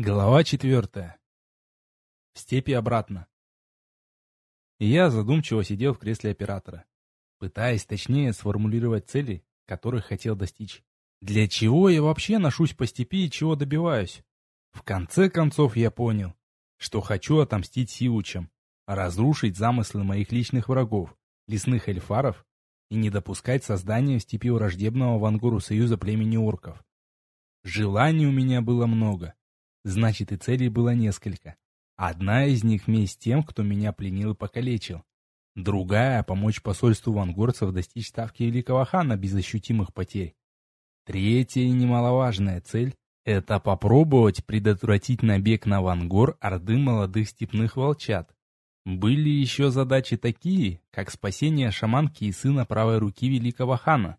Глава четвертая. В степи обратно. Я задумчиво сидел в кресле оператора, пытаясь точнее сформулировать цели, которых хотел достичь. Для чего я вообще ношусь по степи и чего добиваюсь? В конце концов я понял, что хочу отомстить Сиучам, разрушить замыслы моих личных врагов, лесных эльфаров, и не допускать создания в степи враждебного Вангуру союза племени орков. Желаний у меня было много, Значит, и целей было несколько. Одна из них — месть тем, кто меня пленил и покалечил. Другая — помочь посольству вангорцев достичь ставки великого хана без ощутимых потерь. Третья и немаловажная цель — это попробовать предотвратить набег на Вангор орды молодых степных волчат. Были еще задачи такие, как спасение шаманки и сына правой руки великого хана,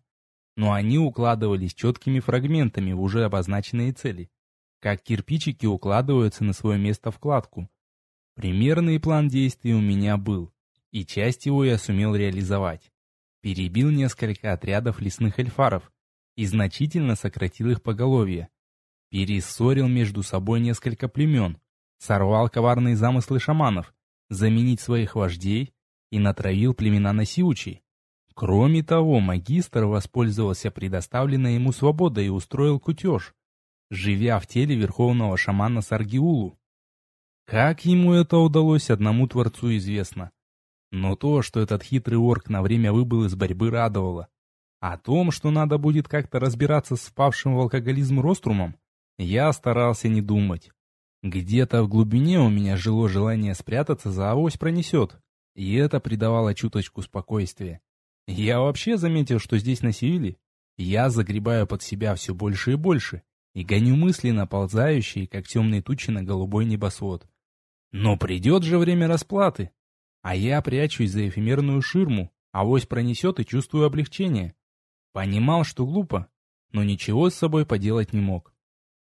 но они укладывались четкими фрагментами в уже обозначенные цели как кирпичики укладываются на свое место в кладку. Примерный план действий у меня был, и часть его я сумел реализовать. Перебил несколько отрядов лесных эльфаров и значительно сократил их поголовье. Перессорил между собой несколько племен, сорвал коварные замыслы шаманов, заменить своих вождей и натравил племена на сиучи. Кроме того, магистр воспользовался предоставленной ему свободой и устроил кутеж, живя в теле верховного шамана Саргиулу. Как ему это удалось, одному Творцу известно. Но то, что этот хитрый орк на время выбыл из борьбы, радовало. О том, что надо будет как-то разбираться с впавшим в алкоголизм Рострумом, я старался не думать. Где-то в глубине у меня жило желание спрятаться за авось пронесет, и это придавало чуточку спокойствия. Я вообще заметил, что здесь на Севиле я загребаю под себя все больше и больше, и гоню мысли наползающие, как темные тучи на голубой небосвод. Но придет же время расплаты, а я прячусь за эфемерную ширму, авось пронесет и чувствую облегчение. Понимал, что глупо, но ничего с собой поделать не мог.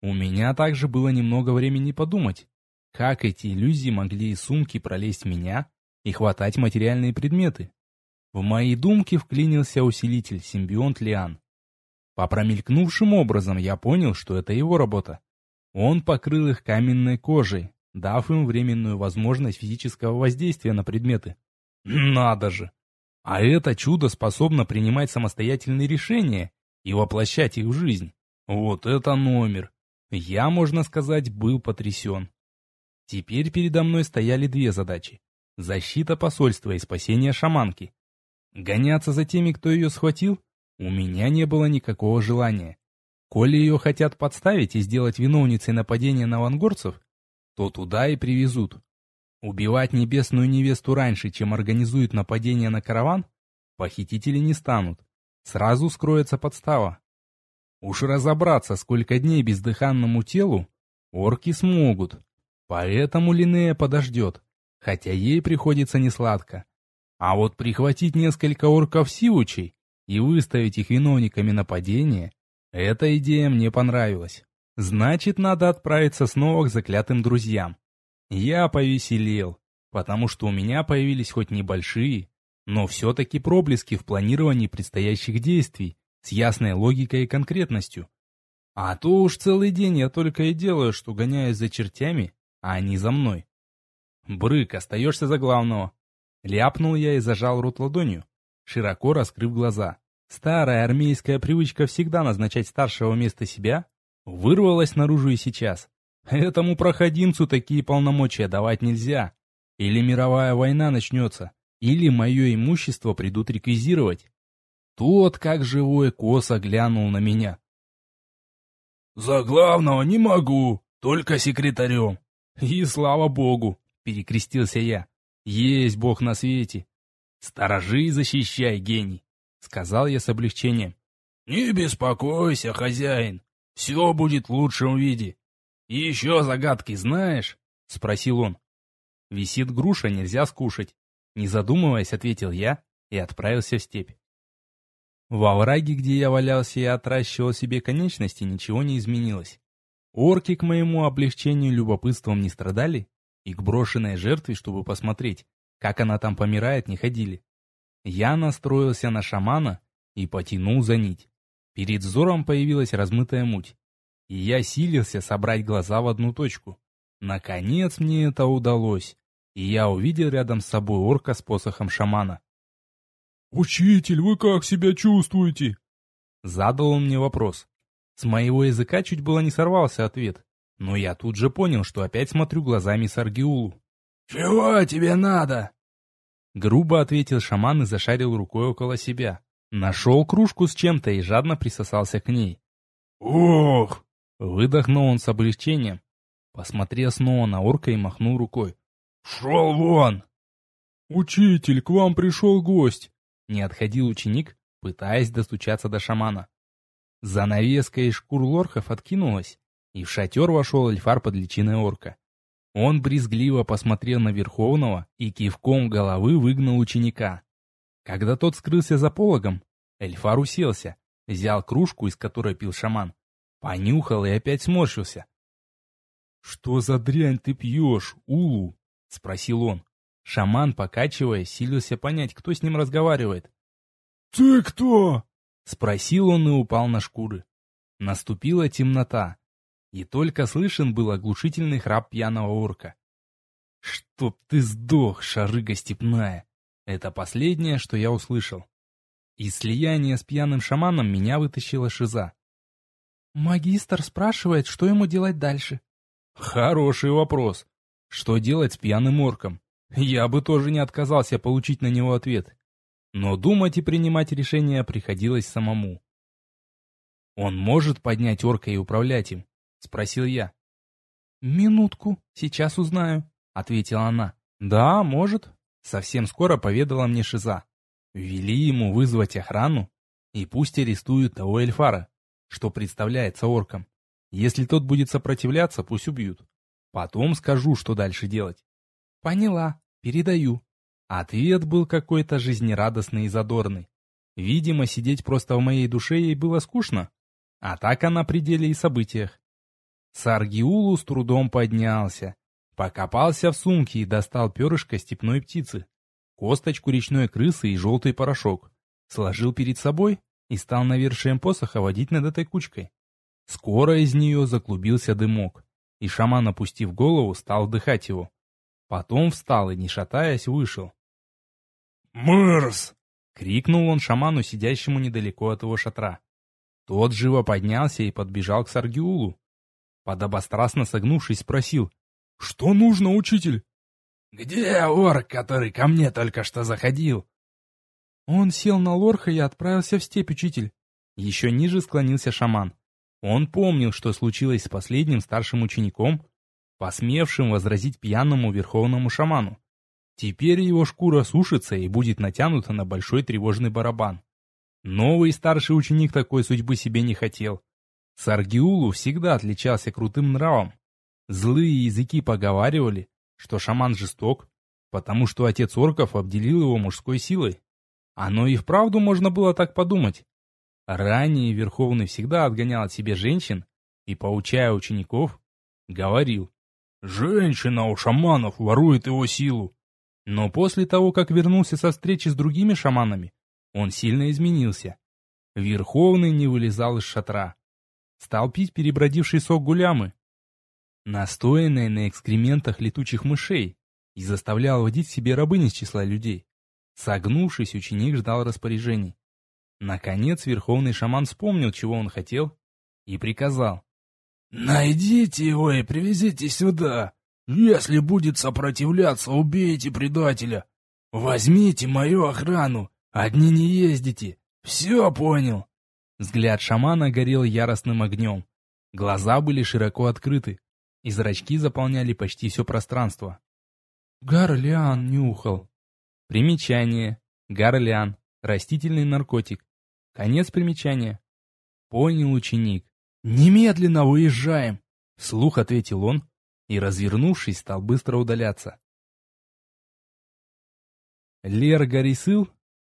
У меня также было немного времени подумать, как эти иллюзии могли из сумки пролезть меня и хватать материальные предметы. В мои думки вклинился усилитель, симбионт Лиан. По промелькнувшим образом я понял, что это его работа. Он покрыл их каменной кожей, дав им временную возможность физического воздействия на предметы. Надо же! А это чудо способно принимать самостоятельные решения и воплощать их в жизнь. Вот это номер! Я, можно сказать, был потрясен. Теперь передо мной стояли две задачи. Защита посольства и спасение шаманки. Гоняться за теми, кто ее схватил, у меня не было никакого желания. Коли ее хотят подставить и сделать виновницей нападения на вангорцев, то туда и привезут. Убивать небесную невесту раньше, чем организуют нападение на караван, похитители не станут. Сразу скроется подстава. Уж разобраться, сколько дней бездыханному телу, орки смогут. Поэтому Линея подождет, хотя ей приходится несладко. А вот прихватить несколько орков-сивучей и выставить их виновниками нападения, эта идея мне понравилась. Значит, надо отправиться снова к заклятым друзьям. Я повеселел, потому что у меня появились хоть небольшие, но все-таки проблески в планировании предстоящих действий с ясной логикой и конкретностью. А то уж целый день я только и делаю, что гоняюсь за чертями, а они за мной. Брык, остаешься за главного. Ляпнул я и зажал рот ладонью широко раскрыв глаза. Старая армейская привычка всегда назначать старшего вместо себя вырвалась наружу и сейчас. Этому проходимцу такие полномочия давать нельзя. Или мировая война начнется, или мое имущество придут реквизировать. Тот, как живой, косо глянул на меня. «За главного не могу, только секретарем». «И слава богу!» — перекрестился я. «Есть бог на свете, «Сторожи и защищай, гений!» — сказал я с облегчением. «Не беспокойся, хозяин, все будет в лучшем виде. Еще загадки знаешь?» — спросил он. «Висит груша, нельзя скушать». Не задумываясь, ответил я и отправился в степь. Во враге, где я валялся и отращивал себе конечности, ничего не изменилось. Орки к моему облегчению любопытством не страдали, и к брошенной жертве, чтобы посмотреть, как она там помирает, не ходили. Я настроился на шамана и потянул за нить. Перед взором появилась размытая муть. и я силился собрать глаза в одну точку. Наконец мне это удалось, и я увидел рядом с собой орка с посохом шамана. «Учитель, вы как себя чувствуете?» Задал он мне вопрос. С моего языка чуть было не сорвался ответ, но я тут же понял, что опять смотрю глазами Саргиулу. «Чего тебе надо?» Грубо ответил шаман и зашарил рукой около себя. Нашел кружку с чем-то и жадно присосался к ней. «Ох!» Выдохнул он с облегчением. Посмотрел снова на орка и махнул рукой. «Шел вон!» «Учитель, к вам пришел гость!» Не отходил ученик, пытаясь достучаться до шамана. Занавеска из шкур лорхов откинулась, и в шатер вошел эльфар под личиной орка. Он брезгливо посмотрел на Верховного и кивком головы выгнал ученика. Когда тот скрылся за пологом, эльфар уселся, взял кружку, из которой пил шаман, понюхал и опять сморщился. «Что за дрянь ты пьешь, Улу?» — спросил он. Шаман, покачиваясь, силился понять, кто с ним разговаривает. «Ты кто?» — спросил он и упал на шкуры. Наступила темнота, и только слышен был оглушительный храп пьяного орка. «Чтоб ты сдох, шарыга степная!» Это последнее, что я услышал. Из слияния с пьяным шаманом меня вытащила шиза. Магистр спрашивает, что ему делать дальше. Хороший вопрос. Что делать с пьяным орком? Я бы тоже не отказался получить на него ответ. Но думать и принимать решения приходилось самому. Он может поднять орка и управлять им? — спросил я. «Минутку, сейчас узнаю», — ответила она. «Да, может», — совсем скоро поведала мне Шиза. Вели ему вызвать охрану, и пусть арестуют того Эльфара, что представляется орком. Если тот будет сопротивляться, пусть убьют. Потом скажу, что дальше делать. Поняла, передаю. Ответ был какой-то жизнерадостный и задорный. Видимо, сидеть просто в моей душе ей было скучно. А так она при деле и событиях. Саргиулу с трудом поднялся, покопался в сумке и достал перышко степной птицы, косточку речной крысы и желтый порошок, сложил перед собой и стал навершием посоха водить над этой кучкой. Скоро из нее заклубился дымок, и шаман, опустив голову, стал вдыхать его. Потом встал и, не шатаясь, вышел. «Мэрс!» — крикнул он шаману, сидящему недалеко от его шатра. Тот живо поднялся и подбежал к Саргиулу, Подобострастно согнувшись, спросил. «Что нужно, учитель?» «Где орк, который ко мне только что заходил?» Он сел на лорха и отправился в степь, учитель. Еще ниже склонился шаман. Он помнил, что случилось с последним старшим учеником, посмевшим возразить пьяному верховному шаману. Теперь его шкура сушится и будет натянута на большой тревожный барабан. Новый старший ученик такой судьбы себе не хотел. Саргиулу всегда отличался крутым нравом. Злые языки поговаривали, что шаман жесток, потому что отец орков обделил его мужской силой. Оно и вправду можно было так подумать. Ранее Верховный всегда отгонял от себе женщин и, поучая учеников, говорил, «Женщина у шаманов ворует его силу». Но после того, как вернулся со встречи с другими шаманами, он сильно изменился. Верховный не вылезал из шатра. Стал пить перебродивший сок гулямы, настоянный на экскрементах летучих мышей, и заставлял водить себе рабынь из числа людей. Согнувшись, ученик ждал распоряжений. Наконец верховный шаман вспомнил, чего он хотел, и приказал. «Найдите его и привезите сюда. Если будет сопротивляться, убейте предателя. Возьмите мою охрану, одни не ездите. Все понял?» Взгляд шамана горел яростным огнем. Глаза были широко открыты, и зрачки заполняли почти все пространство. Гарлиан нюхал. Примечание. Гарлиан. Растительный наркотик. Конец примечания. Понял ученик. «Немедленно выезжаем!» Слух ответил он и, развернувшись, стал быстро удаляться. Лер Горисыл,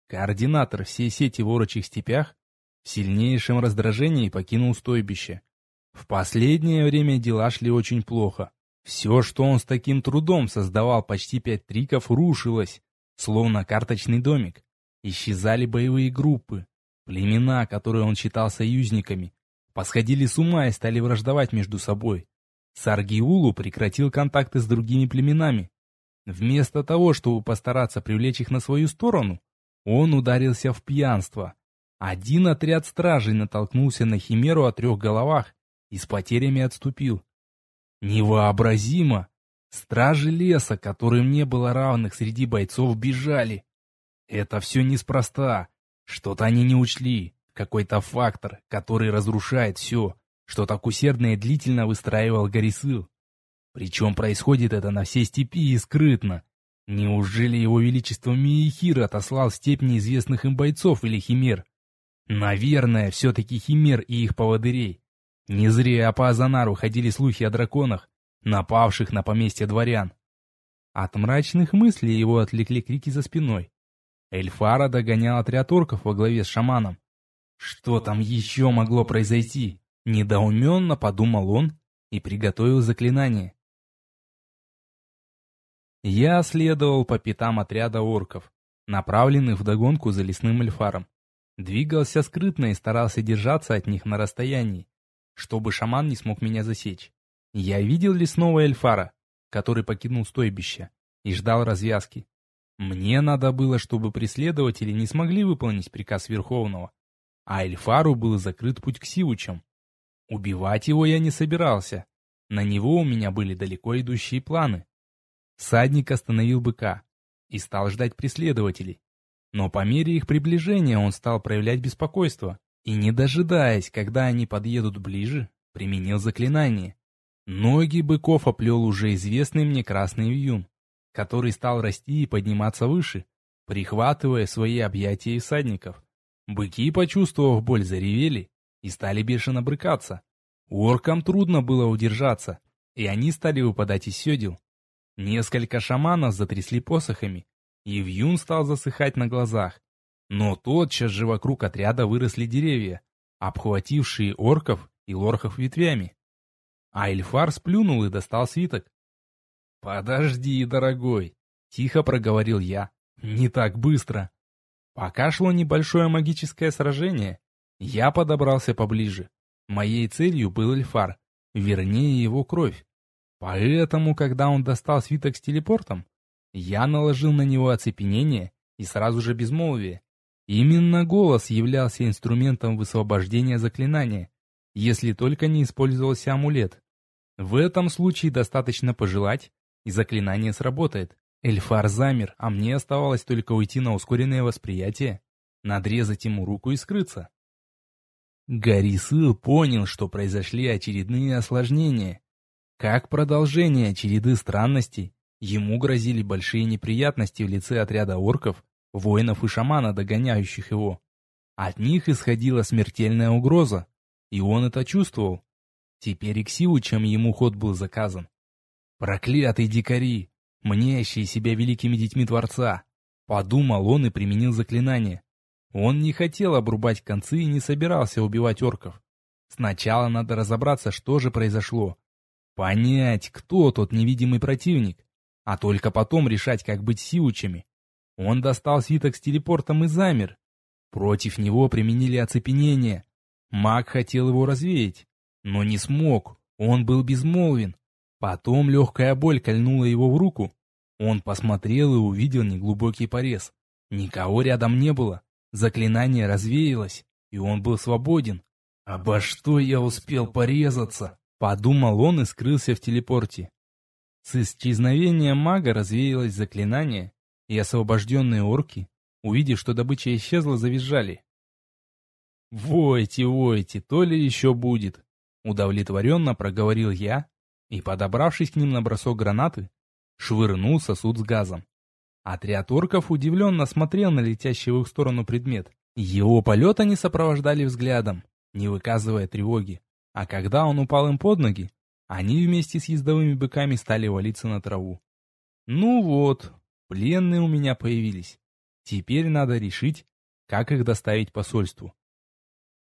координатор всей сети в орочих степях, в сильнейшем раздражении покинул стойбище. В последнее время дела шли очень плохо. Все, что он с таким трудом создавал почти пять триков, рушилось, словно карточный домик. Исчезали боевые группы, племена, которые он считал союзниками, посходили с ума и стали враждовать между собой. Саргиулу прекратил контакты с другими племенами. Вместо того, чтобы постараться привлечь их на свою сторону, он ударился в пьянство. Один отряд стражей натолкнулся на химеру о трех головах и с потерями отступил. Невообразимо! Стражи леса, которым не было равных среди бойцов, бежали. Это все неспроста. Что-то они не учли. Какой-то фактор, который разрушает все, что так усердно и длительно выстраивал Горисыл. Причем происходит это на всей степи и скрытно. Неужели его величество Миехир отослал степь неизвестных им бойцов или химер? Наверное, все-таки химер и их поводырей. Не зря по Азанару ходили слухи о драконах, напавших на поместье дворян. От мрачных мыслей его отвлекли крики за спиной. Эльфара догонял отряд орков во главе с шаманом. Что там еще могло произойти? Недоуменно подумал он и приготовил заклинание. Я следовал по пятам отряда орков, направленных вдогонку за лесным эльфаром. Двигался скрытно и старался держаться от них на расстоянии, чтобы шаман не смог меня засечь. Я видел лесного эльфара, который покинул стойбище, и ждал развязки. Мне надо было, чтобы преследователи не смогли выполнить приказ Верховного, а эльфару был закрыт путь к Сивучам. Убивать его я не собирался, на него у меня были далеко идущие планы. Садник остановил быка и стал ждать преследователей. Но по мере их приближения он стал проявлять беспокойство и, не дожидаясь, когда они подъедут ближе, применил заклинание. Ноги быков оплел уже известный мне красный вьюн, который стал расти и подниматься выше, прихватывая свои объятия всадников. Быки, почувствовав боль, заревели и стали бешено брыкаться. Оркам трудно было удержаться, и они стали выпадать из седел. Несколько шаманов затрясли посохами, и вьюн стал засыхать на глазах. Но тотчас же вокруг отряда выросли деревья, обхватившие орков и лорхов ветвями. А Эльфар сплюнул и достал свиток. «Подожди, дорогой!» — тихо проговорил я. «Не так быстро!» Пока шло небольшое магическое сражение, я подобрался поближе. Моей целью был Эльфар, вернее его кровь. Поэтому, когда он достал свиток с телепортом, я наложил на него оцепенение и сразу же безмолвие. Именно голос являлся инструментом высвобождения заклинания, если только не использовался амулет. В этом случае достаточно пожелать, и заклинание сработает. Эльфар замер, а мне оставалось только уйти на ускоренное восприятие, надрезать ему руку и скрыться. Гарисыл понял, что произошли очередные осложнения, как продолжение череды странностей, ему грозили большие неприятности в лице отряда орков, воинов и шамана, догоняющих его. От них исходила смертельная угроза, и он это чувствовал. Теперь к чем ему ход был заказан. Проклятые дикари, мнящие себя великими детьми Творца! Подумал он и применил заклинание. Он не хотел обрубать концы и не собирался убивать орков. Сначала надо разобраться, что же произошло, Понять, кто тот невидимый противник, а только потом решать, как быть сиучами. Он достал свиток с телепортом и замер. Против него применили оцепенение. Маг хотел его развеять, но не смог, он был безмолвен. Потом легкая боль кольнула его в руку. Он посмотрел и увидел неглубокий порез. Никого рядом не было. Заклинание развеялось, и он был свободен. Обо что я успел порезаться? Подумал он и скрылся в телепорте. С исчезновением мага развеялось заклинание, и освобожденные орки, увидев, что добыча исчезла, завизжали. «Войте, войте, то ли еще будет!» Удовлетворенно проговорил я и, подобравшись к ним на бросок гранаты, швырнул сосуд с газом. Отряд орков удивленно смотрел на летящий в их сторону предмет. Его полет они сопровождали взглядом, не выказывая тревоги. А когда он упал им под ноги, они вместе с ездовыми быками стали валиться на траву. Ну вот, пленные у меня появились. Теперь надо решить, как их доставить посольству.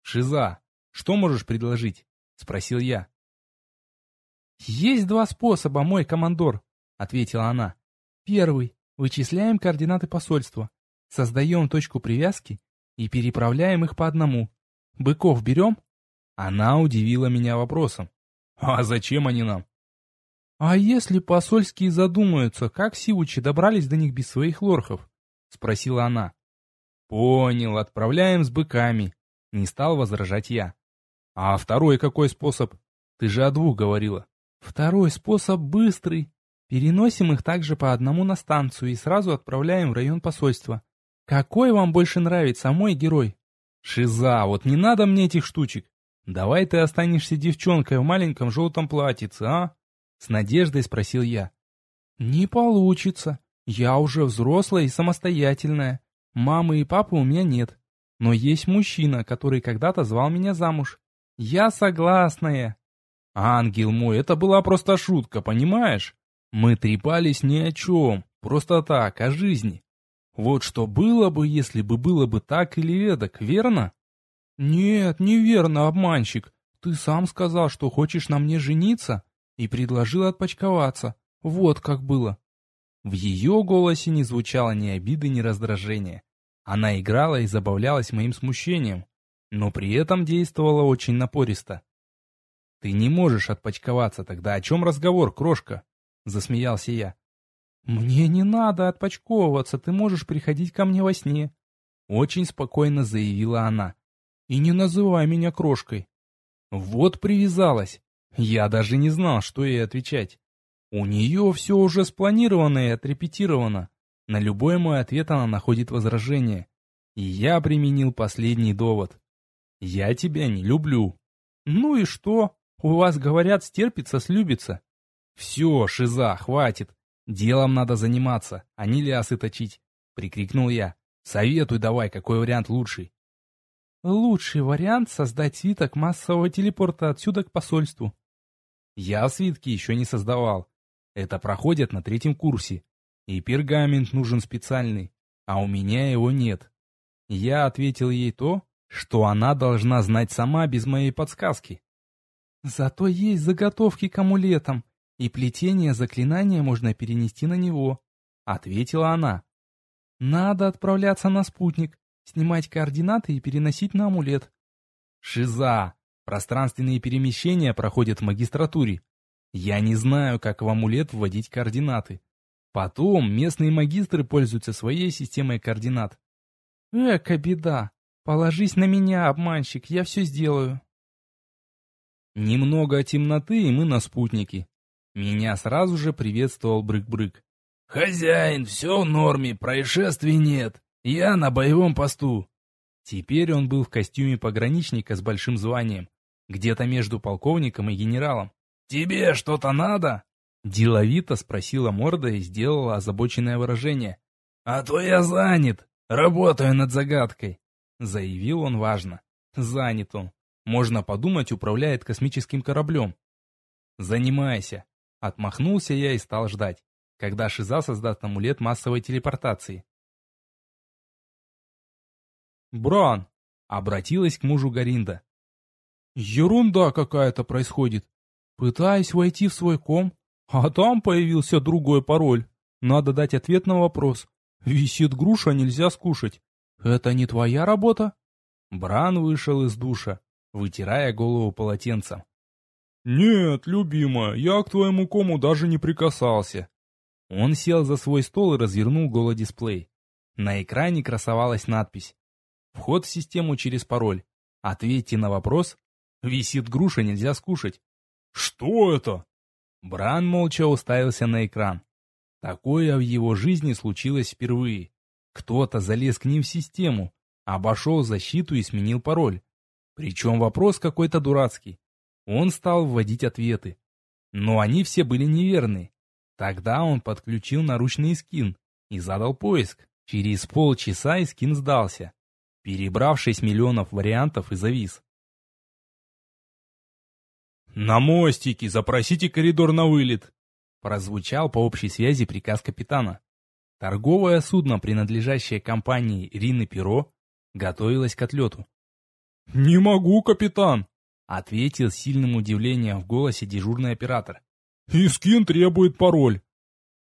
«Шиза, что можешь предложить?» — спросил я. «Есть два способа, мой командор», — ответила она. «Первый. Вычисляем координаты посольства, создаем точку привязки и переправляем их по одному. Быков берем, Она удивила меня вопросом. «А зачем они нам?» «А если посольские задумаются, как сивучи добрались до них без своих лорхов?» — спросила она. «Понял, отправляем с быками», — не стал возражать я. «А второй какой способ? Ты же о двух говорила». «Второй способ быстрый. Переносим их также по одному на станцию и сразу отправляем в район посольства. Какой вам больше нравится, мой герой?» «Шиза, вот не надо мне этих штучек. Давай ты останешься девчонкой в маленьком желтом платьице, а?» С надеждой спросил я. «Не получится. Я уже взрослая и самостоятельная. Мамы и папы у меня нет. Но есть мужчина, который когда-то звал меня замуж. Я согласная». «Ангел мой, это была просто шутка, понимаешь? Мы трепались ни о чем, просто так, о жизни. Вот что было бы, если бы было бы так или эдак, верно?» «Нет, неверно, обманщик. Ты сам сказал, что хочешь на мне жениться, и предложил отпочковаться. Вот как было». В ее голосе не звучало ни обиды, ни раздражения. Она играла и забавлялась моим смущением, но при этом действовала очень напористо. «Ты не можешь отпочковаться, тогда о чем разговор, крошка?» — засмеялся я. «Мне не надо отпочковываться, ты можешь приходить ко мне во сне», — очень спокойно заявила она. «И не называй меня крошкой». Вот привязалась. Я даже не знал, что ей отвечать. У нее все уже спланировано и отрепетировано. На любой мой ответ она находит возражение. И я применил последний довод. «Я тебя не люблю». «Ну и что? У вас, говорят, стерпится, слюбится». «Все, шиза, хватит. Делом надо заниматься, а не лясы точить», — прикрикнул я. «Советуй давай, какой вариант лучший». «Лучший вариант — создать свиток массового телепорта отсюда к посольству». Я свитки еще не создавал, это проходит на третьем курсе. И пергамент нужен специальный, а у меня его нет. Я ответил ей то, что она должна знать сама без моей подсказки. Зато есть заготовки к амулетам, и плетение заклинания можно перенести на него, ответила она. Надо отправляться на спутник, снимать координаты и переносить на амулет. Шиза! Пространственные перемещения проходят в магистратуре. Я не знаю, как в амулет вводить координаты. Потом местные магистры пользуются своей системой координат. Эка беда. Положись на меня, обманщик, я все сделаю. Немного темноты, и мы на спутнике. Меня сразу же приветствовал Брык-Брык. «Хозяин, все в норме, происшествий нет. Я на боевом посту». Теперь он был в костюме пограничника с большим званием, где-то между полковником и генералом. «Тебе что-то надо?» Деловито спросила морда и сделала озабоченное выражение. «А то я занят. Работаю над загадкой», — заявил он важно. «Занят он. Можно подумать, управляет космическим кораблем». «Занимайся». Отмахнулся я и стал ждать, когда Шиза создаст амулет массовой телепортации. «Бран!» — обратилась к мужу Гаринда. «Ерунда какая-то происходит. Пытаюсь войти в свой ком, а там появился другой пароль. Надо дать ответ на вопрос. Висит груша, нельзя скушать. Это не твоя работа? Бран вышел из душа, вытирая голову полотенцем. «Нет, любимая, я к твоему кому даже не прикасался». Он сел за свой стол и развернул голодисплей. На экране красовалась надпись «Вход в систему через пароль. Ответьте на вопрос. Висит груша, нельзя скушать. «Что это?» Бран молча уставился на экран. Такое в его жизни случилось впервые. Кто-то залез к ним в систему, обошел защиту и сменил пароль. Причем вопрос какой-то дурацкий. Он стал вводить ответы. Но они все были неверны. Тогда он подключил наручный скин и задал поиск. Через полчаса скин сдался, перебрав 6 миллионов вариантов и завис. «На мостике! Запросите коридор на вылет!» Прозвучал по общей связи приказ капитана. Торговое судно, принадлежащее компании Рины Перо, готовилось к отлету. «Не могу, капитан!» — ответил с сильным удивлением в голосе дежурный оператор. «Искин требует пароль».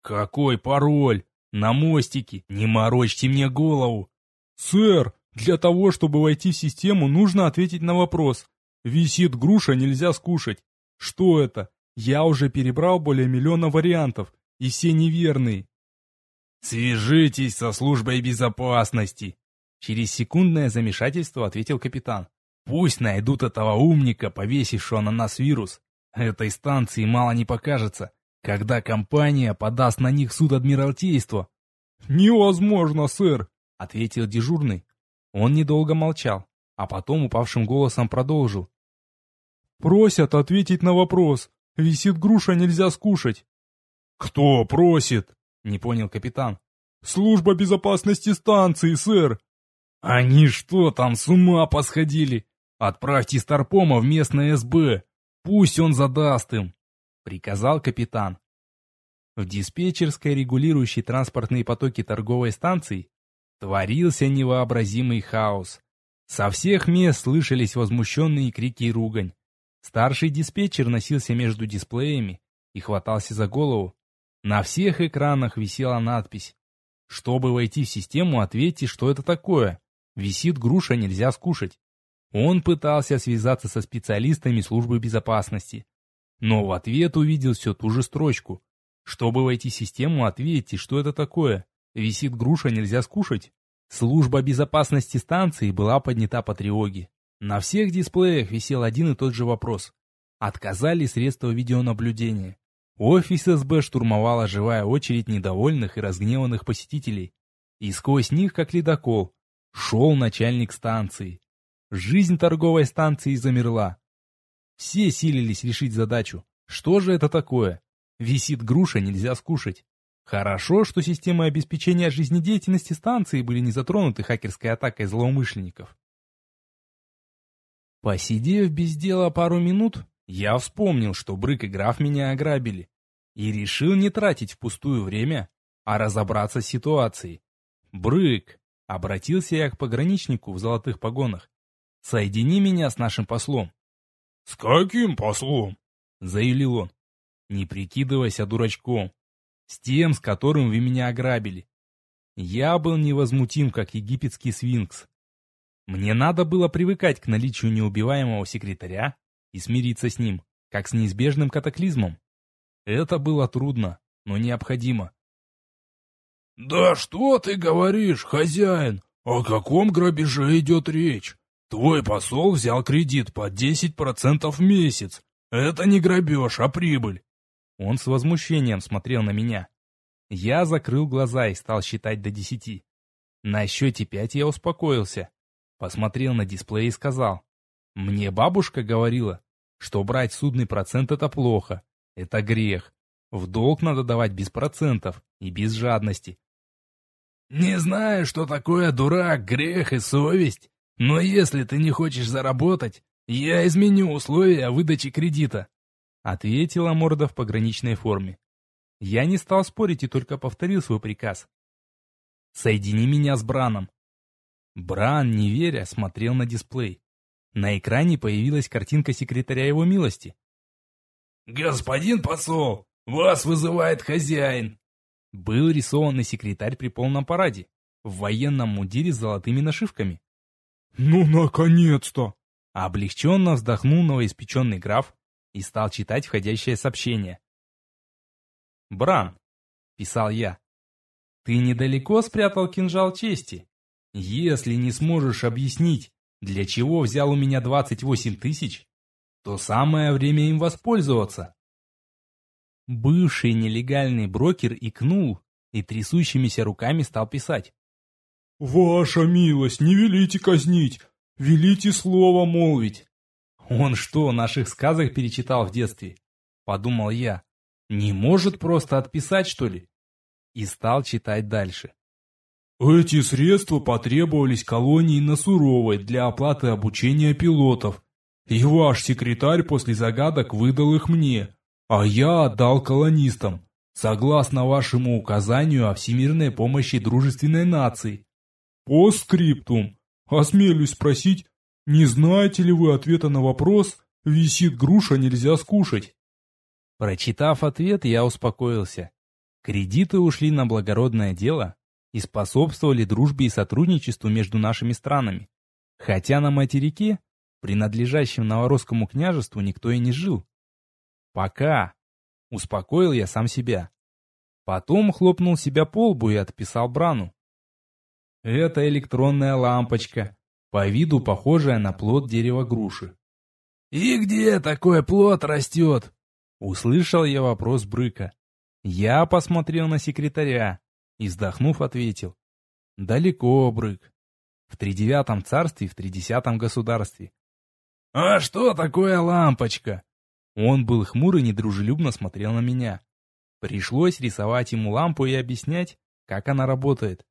«Какой пароль? На мостике! Не морочьте мне голову!» «Сэр, для того, чтобы войти в систему, нужно ответить на вопрос. Висит груша, нельзя скушать. Что это? Я уже перебрал более миллиона вариантов, и все неверные. «Свяжитесь со службой безопасности!» Через секундное замешательство ответил капитан. «Пусть найдут этого умника, повесившего на нас вирус. Этой станции мало не покажется, когда компания подаст на них суд Адмиралтейства». «Невозможно, сэр!» — ответил дежурный. Он недолго молчал, а потом упавшим голосом продолжил. «Просят ответить на вопрос. Висит груша, нельзя скушать». «Кто просит?» — не понял капитан. «Служба безопасности станции, сэр». «Они что там, с ума посходили? Отправьте Старпома в местное СБ. Пусть он задаст им», — приказал капитан. В диспетчерской, регулирующей транспортные потоки торговой станции, творился невообразимый хаос. Со всех мест слышались возмущенные крики и ругань. Старший диспетчер носился между дисплеями и хватался за голову. На всех экранах висела надпись. Чтобы войти в систему, ответьте, что это такое. Висит груша, нельзя скушать. Он пытался связаться со специалистами службы безопасности. Но в ответ увидел все ту же строчку. Чтобы войти в систему, ответьте, что это такое. Висит груша, нельзя скушать. Служба безопасности станции была поднята по тревоге. На всех дисплеях висел один и тот же вопрос. Отказали средства видеонаблюдения. Офис СБ штурмовала живая очередь недовольных и разгневанных посетителей. И сквозь них, как ледокол, шел начальник станции. Жизнь торговой станции замерла. Все силились решить задачу. Что же это такое? Висит груша, нельзя скушать. Хорошо, что системы обеспечения жизнедеятельности станции были не затронуты хакерской атакой злоумышленников. Посидев без дела пару минут, я вспомнил, что Брык и граф меня ограбили, и решил не тратить впустую время, а разобраться с ситуацией. «Брык!» — обратился я к пограничнику в золотых погонах. «Соедини меня с нашим послом». «С каким послом?» — заявил он. «Не прикидывайся дурачком. С тем, с которым вы меня ограбили. Я был невозмутим, как египетский свинкс. Мне надо было привыкать к наличию неубиваемого секретаря и смириться с ним, как с неизбежным катаклизмом. Это было трудно, но необходимо. «Да что ты говоришь, хозяин? О каком грабеже идет речь? Твой посол взял кредит под 10% в месяц. Это не грабеж, а прибыль». Он с возмущением смотрел на меня. Я закрыл глаза и стал считать до десяти. На счете пять я успокоился. Посмотрел на дисплей и сказал. Мне бабушка говорила, что брать судный процент это плохо, это грех. В долг надо давать без процентов и без жадности. Не знаю, что такое дурак, грех и совесть, но если ты не хочешь заработать, я изменю условия выдачи кредита. Ответила морда в пограничной форме. Я не стал спорить и только повторил свой приказ. «Соедини меня с Браном». Бран, не веря, смотрел на дисплей. На экране появилась картинка секретаря его милости. «Господин посол, вас вызывает хозяин!» Был рисованный секретарь при полном параде, в военном мундире с золотыми нашивками. «Ну, наконец-то!» Облегченно вздохнул новоиспеченный граф и стал читать входящее сообщение. «Бран», — писал я, — «ты недалеко спрятал кинжал чести. Если не сможешь объяснить, для чего взял у меня 28 тысяч, то самое время им воспользоваться. Бывший нелегальный брокер икнул и трясущимися руками стал писать. «Ваша милость, не велите казнить, велите слово молвить». Он что, наших сказок перечитал в детстве? Подумал я. Не может просто отписать, что ли? И стал читать дальше. Эти средства потребовались колонии на Суровой для оплаты обучения пилотов. И ваш секретарь после загадок выдал их мне, а я отдал колонистам, согласно вашему указанию о всемирной помощи дружественной нации. По скриптум. Осмелюсь спросить, не знаете ли вы ответа на вопрос «Висит груша, нельзя скушать»? Прочитав ответ, я успокоился. Кредиты ушли на благородное дело, и способствовали дружбе и сотрудничеству между нашими странами. Хотя на материке принадлежащем Новоросскому княжеству, никто и не жил. Пока. Успокоил я сам себя. Потом хлопнул себя по лбу и отписал Брану. Это электронная лампочка, по виду похожая на плод дерева груши. «И где такой плод растет?» Услышал я вопрос Брыка. Я посмотрел на секретаря и, вздохнув, ответил. «Далеко, Брык. В тридевятом царстве, в тридесятом государстве». «А что такое лампочка?» Он был хмур и недружелюбно смотрел на меня. Пришлось рисовать ему лампу и объяснять, как она работает.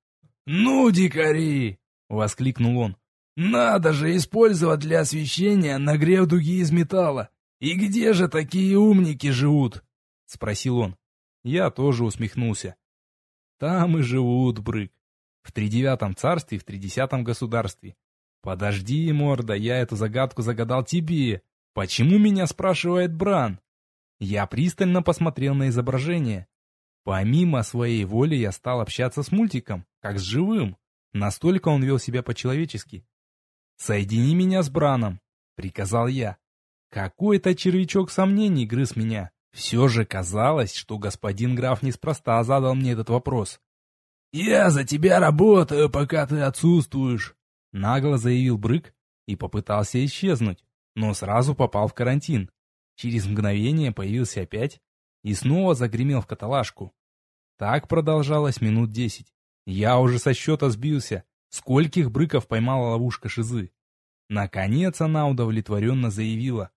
«Ну, дикари!» — воскликнул он. «Надо же использовать для освещения нагрев дуги из металла. И где же такие умники живут?» — спросил он. Я тоже усмехнулся. «Там и живут, Брык. В тридевятом царстве, в тридесятом государстве. Подожди, морда, я эту загадку загадал тебе. Почему меня спрашивает Бран?» Я пристально посмотрел на изображение. Помимо своей воли я стал общаться с мультиком, как с живым. Настолько он вел себя по-человечески. «Соедини меня с Браном», — приказал я. Какой-то червячок сомнений грыз меня. Все же казалось, что господин граф неспроста задал мне этот вопрос. «Я за тебя работаю, пока ты отсутствуешь», — нагло заявил Брык и попытался исчезнуть, но сразу попал в карантин. Через мгновение появился опять и снова загремел в каталажку. Так продолжалось минут десять. Я уже со счета сбился, скольких брыков поймала ловушка шизы. Наконец она удовлетворенно заявила.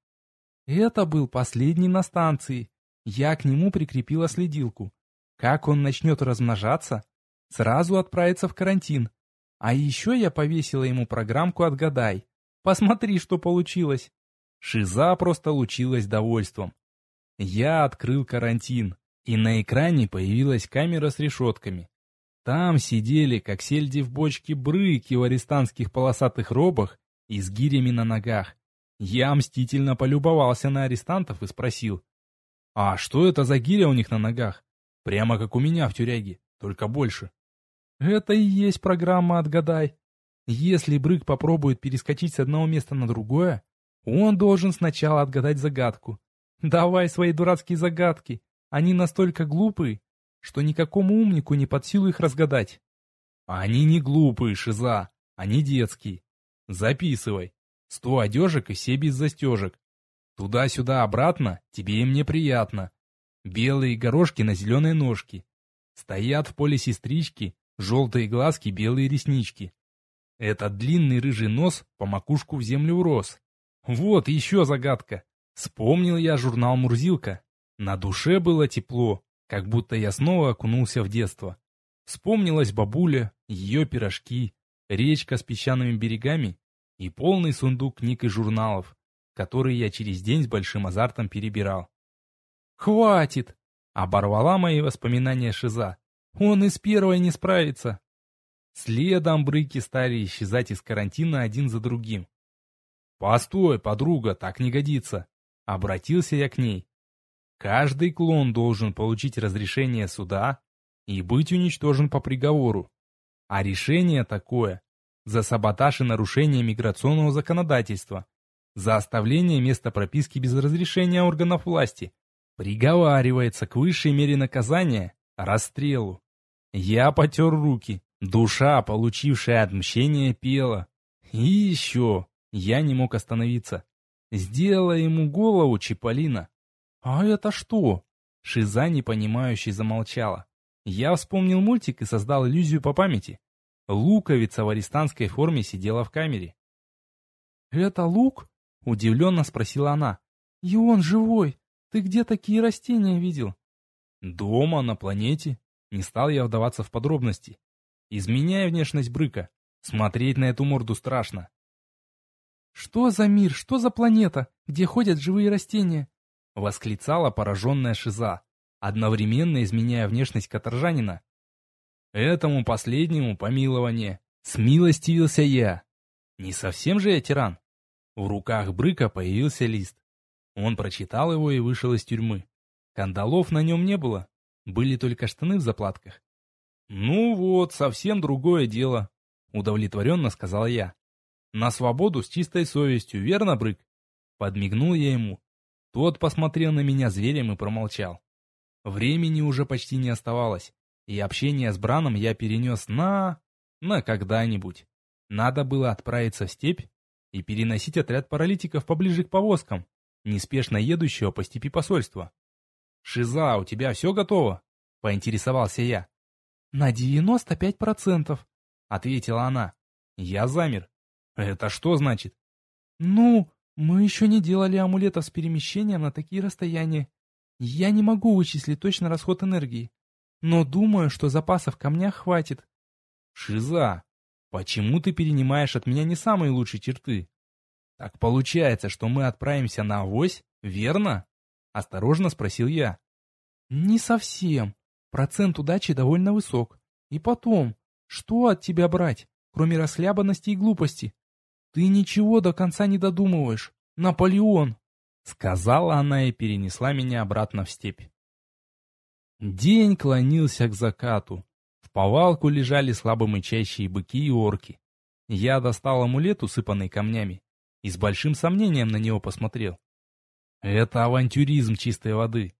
Это был последний на станции. Я к нему прикрепила следилку. Как он начнет размножаться, сразу отправится в карантин. А еще я повесила ему программку «Отгадай». Посмотри, что получилось. Шиза просто лучилась довольством. Я открыл карантин, и на экране появилась камера с решетками. Там сидели, как сельди в бочке, брыки в арестантских полосатых робах и с гирями на ногах. Я мстительно полюбовался на арестантов и спросил, «А что это за гиря у них на ногах? Прямо как у меня в тюряге, только больше». «Это и есть программа «Отгадай». Если брык попробует перескочить с одного места на другое, он должен сначала отгадать загадку. Давай свои дурацкие загадки. Они настолько глупые, что никакому умнику не под силу их разгадать. Они не глупые, Шиза. Они детские. Записывай. Сто одежек и все без застежек. Туда-сюда обратно, тебе и мне приятно. Белые горошки на зеленой ножке. Стоят в поле сестрички, желтые глазки, белые реснички. Этот длинный рыжий нос по макушку в землю урос. Вот еще загадка. Вспомнил я журнал «Мурзилка». На душе было тепло, как будто я снова окунулся в детство. Вспомнилась бабуля, ее пирожки, речка с песчаными берегами и полный сундук книг и журналов, которые я через день с большим азартом перебирал. «Хватит!» — оборвала мои воспоминания Шиза. «Он из первой не справится!» Следом брыки стали исчезать из карантина один за другим. «Постой, подруга, так не годится!» Обратился я к ней. «Каждый клон должен получить разрешение суда и быть уничтожен по приговору. А решение такое за саботаж и нарушение миграционного законодательства, за оставление места прописки без разрешения органов власти, приговаривается к высшей мере наказания – расстрелу. Я потер руки, душа, получившая отмщение, пела. И еще, я не мог остановиться. Сделала ему голову Чиполлино. «А это что?» Шиза, непонимающе, замолчала. Я вспомнил мультик и создал иллюзию по памяти. Луковица в арестантской форме сидела в камере. «Это лук?» — удивленно спросила она. «И он живой. Ты где такие растения видел?» «Дома, на планете». Не стал я вдаваться в подробности. Изменяя внешность брыка. Смотреть на эту морду страшно. «Что за мир? Что за планета, где ходят живые растения?» — восклицала пораженная Шиза, одновременно изменяя внешность каторжанина. Этому последнему помилование. Смилостивился я. Не совсем же я тиран. В руках Брыка появился лист. Он прочитал его и вышел из тюрьмы. Кандалов на нем не было. Были только штаны в заплатках. «Ну вот, совсем другое дело», — удовлетворенно сказал я. На свободу с чистой совестью, верно, Брык? Подмигнул я ему. Тот посмотрел на меня зверем и промолчал. Времени уже почти не оставалось, и общение с Браном я перенес на... на когда-нибудь. Надо было отправиться в степь и переносить отряд паралитиков поближе к повозкам, неспешно едущего по степи посольства. «Шиза, у тебя все готово?» — поинтересовался я. «На девяносто пять процентов», — ответила она. Я замер. «Это что значит?» «Ну, мы еще не делали амулетов с перемещением на такие расстояния. Я не могу вычислить точно расход энергии, но думаю, что запасов в камнях хватит». «Шиза, почему ты перенимаешь от меня не самые лучшие черты?» «Так получается, что мы отправимся на авось, верно?» Осторожно спросил я. «Не совсем. Процент удачи довольно высок. И потом, что от тебя брать, кроме расхлябанности и глупости? Ты ничего до конца не додумываешь. Наполеон!» Сказала она и перенесла меня обратно в степь. День клонился к закату. В повалку лежали слабо мычащие быки и орки. Я достал амулет, усыпанный камнями, и с большим сомнением на него посмотрел. Это авантюризм чистой воды.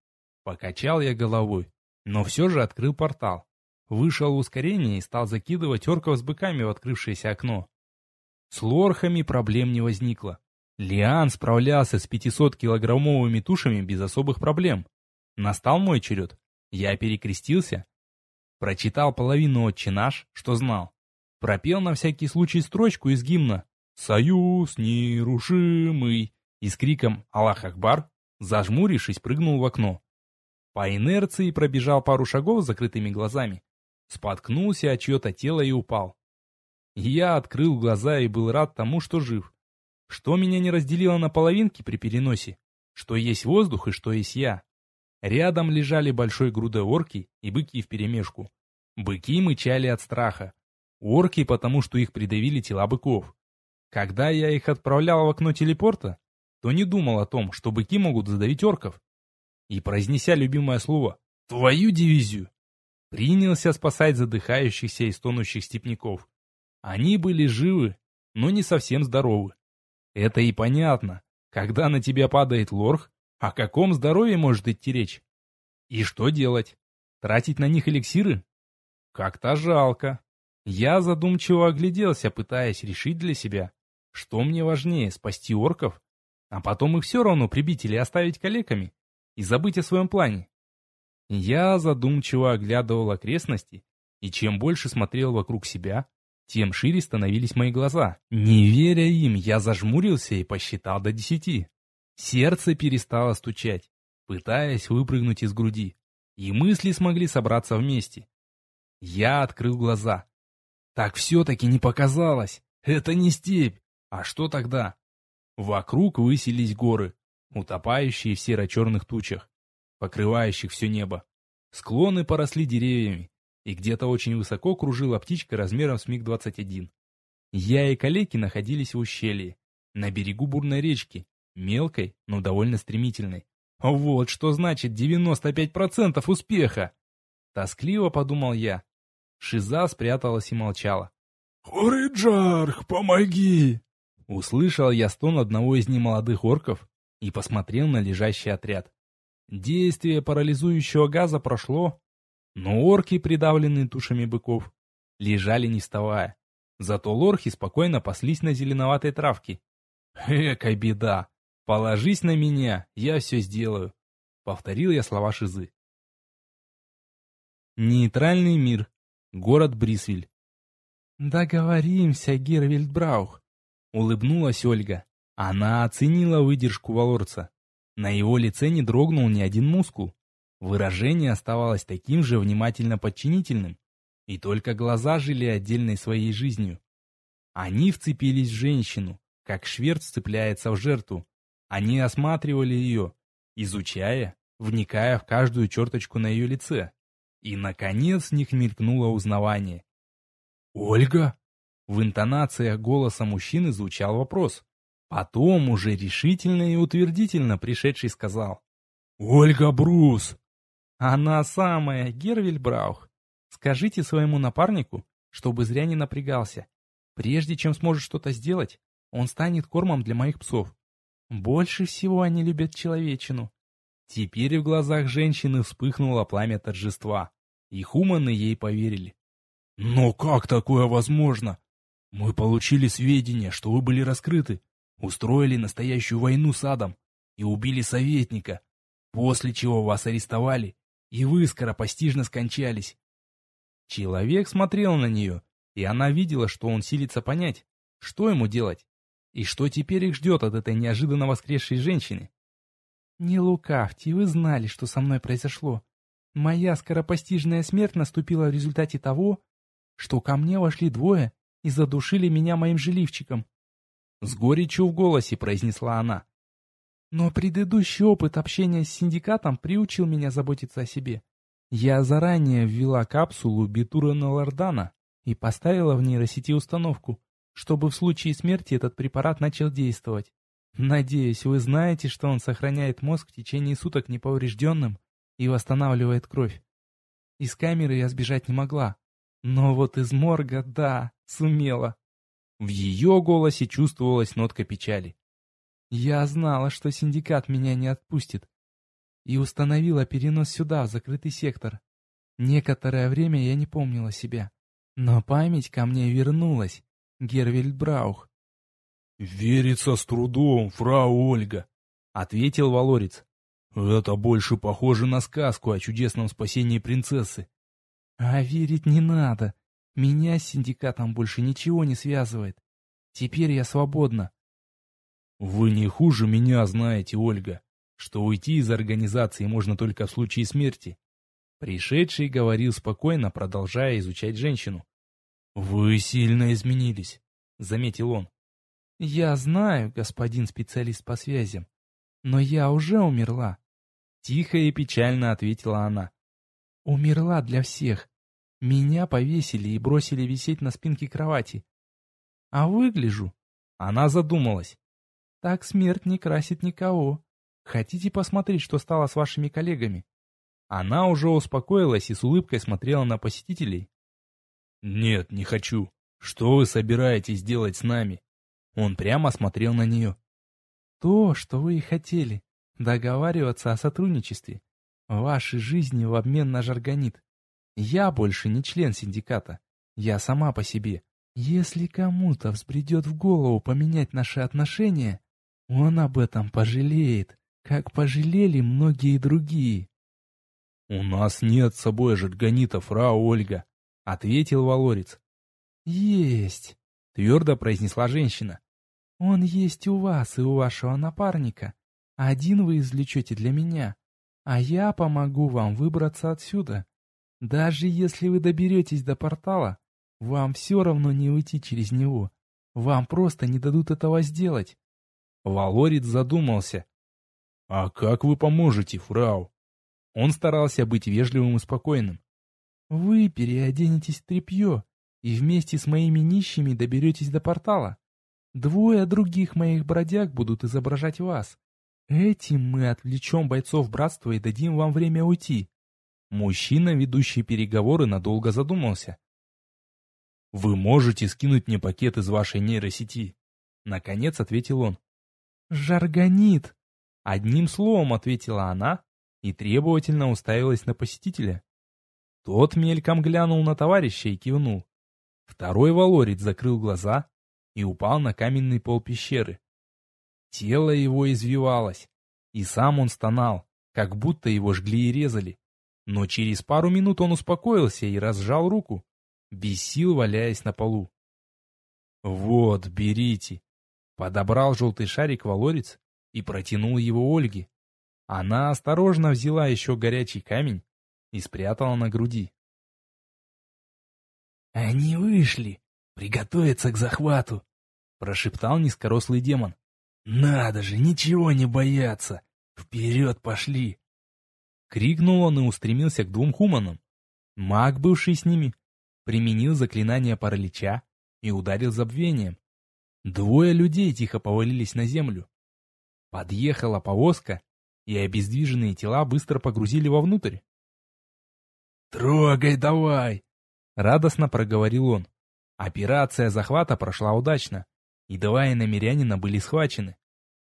Покачал я головой, но все же открыл портал. Вышел в ускорение и стал закидывать орков с быками в открывшееся окно. С лорхами проблем не возникло. Лиан справлялся с 500-килограммовыми тушами без особых проблем. Настал мой черед. Я перекрестился. Прочитал половину «Отче наш», что знал. Пропел на всякий случай строчку из гимна «Союз нерушимый» и с криком «Аллах Акбар!» зажмурившись, прыгнул в окно. По инерции пробежал пару шагов с закрытыми глазами, споткнулся от чье-то тело и упал. Я открыл глаза и был рад тому, что жив. Что меня не разделило на половинки при переносе? Что есть воздух и что есть я? Рядом лежали большой грудой орки и быки вперемешку. Быки мычали от страха. Орки, потому что их придавили тела быков. Когда я их отправлял в окно телепорта, то не думал о том, что быки могут задавить орков. И, произнеся любимое слово «Твою дивизию!», принялся спасать задыхающихся и стонущих степняков. Они были живы, но не совсем здоровы. Это и понятно, когда на тебя падает лорх, о каком здоровье может идти речь? И что делать? Тратить на них эликсиры? Как-то жалко. Я задумчиво огляделся, пытаясь решить для себя, что мне важнее, спасти орков а потом их все равно прибить или оставить калеками и забыть о своем плане. Я задумчиво оглядывал окрестности, и чем больше смотрел вокруг себя, тем шире становились мои глаза. Не веря им, я зажмурился и посчитал до десяти. Сердце перестало стучать, пытаясь выпрыгнуть из груди, и мысли смогли собраться вместе. Я открыл глаза. Так все-таки не показалось. Это не степь. А что тогда? Вокруг высились горы, утопающие в серо-черных тучах, покрывающих все небо. Склоны поросли деревьями, и где-то очень высоко кружила птичка размером с МиГ-21. Я и калеки находились в ущелье, на берегу бурной речки, мелкой, но довольно стремительной. Вот что значит 95% успеха! Тоскливо подумал я. Шиза спряталась и молчала. «Хориджарх, помоги!» Услышал я стон одного из немолодых орков и посмотрел на лежащий отряд. Действие парализующего газа прошло, но орки, придавленные тушами быков, лежали не вставая. Зато лорхи спокойно паслись на зеленоватой травке. «Экая беда! Положись на меня, я все сделаю!» Повторил я слова Шизы. Нейтральный мир. Город Брисвиль. «Договоримся, Гервильд Браух. Улыбнулась Ольга. Она оценила выдержку Валорца. На его лице не дрогнул ни один мускул. Выражение оставалось таким же внимательно подчинительным. И только глаза жили отдельной своей жизнью. Они вцепились в женщину, как шверт цепляется в жертву. Они осматривали ее, изучая, вникая в каждую черточку на ее лице. И, наконец, в них мелькнуло узнавание. «Ольга?» В интонациях голоса мужчины звучал вопрос. Потом уже решительно и утвердительно пришедший сказал. «Ольга Брус!» «Она самая, Гервиль Браух. Скажите своему напарнику, чтобы зря не напрягался. Прежде чем сможет что-то сделать, Он станет кормом для моих псов. Больше всего они любят человечину. Теперь в глазах женщины вспыхнуло пламя торжества, и хуманы ей поверили. «Но как такое возможно? Мы получили сведения, что вы были раскрыты, устроили настоящую войну с адом и убили советника, после чего вас арестовали, и вы скоропостижно скончались». Человек смотрел на нее, и она видела, что он силится понять, что ему делать, и что теперь их ждет от этой неожиданно воскресшей женщины. «Не лукавьте, вы знали, что со мной произошло. Моя скоропостижная смерть наступила в результате того, что ко мне вошли двое и задушили меня моим жиливчиком. С горечью в голосе произнесла она. Но предыдущий опыт общения с синдикатом приучил меня заботиться о себе. Я заранее ввела капсулу Битурана Лордана и поставила в нейросети установку, чтобы в случае смерти этот препарат начал действовать. Надеюсь, вы знаете, что он сохраняет мозг в течение суток неповрежденным и восстанавливает кровь. Из камеры я сбежать не могла. Но вот из морга, да, сумела. В ее голосе чувствовалась нотка печали. Я знала, что синдикат меня не отпустит. И установила перенос сюда, в закрытый сектор. Некоторое время я не помнила себя. Но память ко мне вернулась. Гервельд Браух. «Верится с трудом, фрау Ольга», — ответил Валорец. «Это больше похоже на сказку о чудесном спасении принцессы». «А верить не надо. Меня с синдикатом больше ничего не связывает. Теперь я свободна». «Вы не хуже меня знаете, Ольга, что уйти из организации можно только в случае смерти». Пришедший говорил спокойно, продолжая изучать женщину. «Вы сильно изменились», — заметил он. «Я знаю, господин специалист по связям, но я уже умерла», — тихо и печально ответила она. «Умерла для всех. Меня повесили и бросили висеть на спинке кровати. А выгляжу...» Она задумалась. «Так смерть не красит никого. Хотите посмотреть, что стало с вашими коллегами?» Она уже успокоилась и с улыбкой смотрела на посетителей. «Нет, не хочу. Что вы собираетесь делать с нами?» Он прямо смотрел на нее. «То, что вы и хотели. Договариваться о сотрудничестве. Ваши жизни в обмен на жаргонит. Я больше не член синдиката. Я сама по себе. Если кому-то взбредет в голову поменять наши отношения, он об этом пожалеет, как пожалели многие другие». «У нас нет с собой жаргонита, фрау Ольга», — ответил Валорец. «Есть», — твердо произнесла женщина. Он есть у вас и у вашего напарника. Один вы извлечете для меня, а я помогу вам выбраться отсюда. Даже если вы доберетесь до портала, вам все равно не уйти через него. Вам просто не дадут этого сделать. Валорит задумался. «А как вы поможете, фрау?» Он старался быть вежливым и спокойным. «Вы переоденетесь в тряпье и вместе с моими нищими доберетесь до портала. Двое других моих бродяг будут изображать вас. Этим мы отвлечем бойцов братства и дадим вам время уйти. Мужчина, ведущий переговоры, надолго задумался. «Вы можете скинуть мне пакет из вашей нейросети?» Наконец ответил он. «Жаргонит!» Одним словом ответила она и требовательно уставилась на посетителя. Тот мельком глянул на товарища и кивнул. Второй Валорит закрыл глаза и упал на каменный пол пещеры. Тело его извивалось, и сам он стонал, как будто его жгли и резали. Но через пару минут он успокоился и разжал руку, без сил валяясь на полу. «Вот, берите!» Подобрал желтый шарик Валорец и протянул его Ольге. Она осторожно взяла еще горячий камень и спрятала на груди. «Они вышли!» «Приготовиться к захвату!» — прошептал низкорослый демон. «Надо же, ничего не бояться! Вперед пошли!» Крикнул он и устремился к двум хуманам. Маг, бывший с ними, применил заклинание паралича и ударил забвением. Двое людей тихо повалились на землю. Подъехала повозка, и обездвиженные тела быстро погрузили вовнутрь. «Трогай давай!» — радостно проговорил он. Операция захвата прошла удачно. и два иномерянина были схвачены.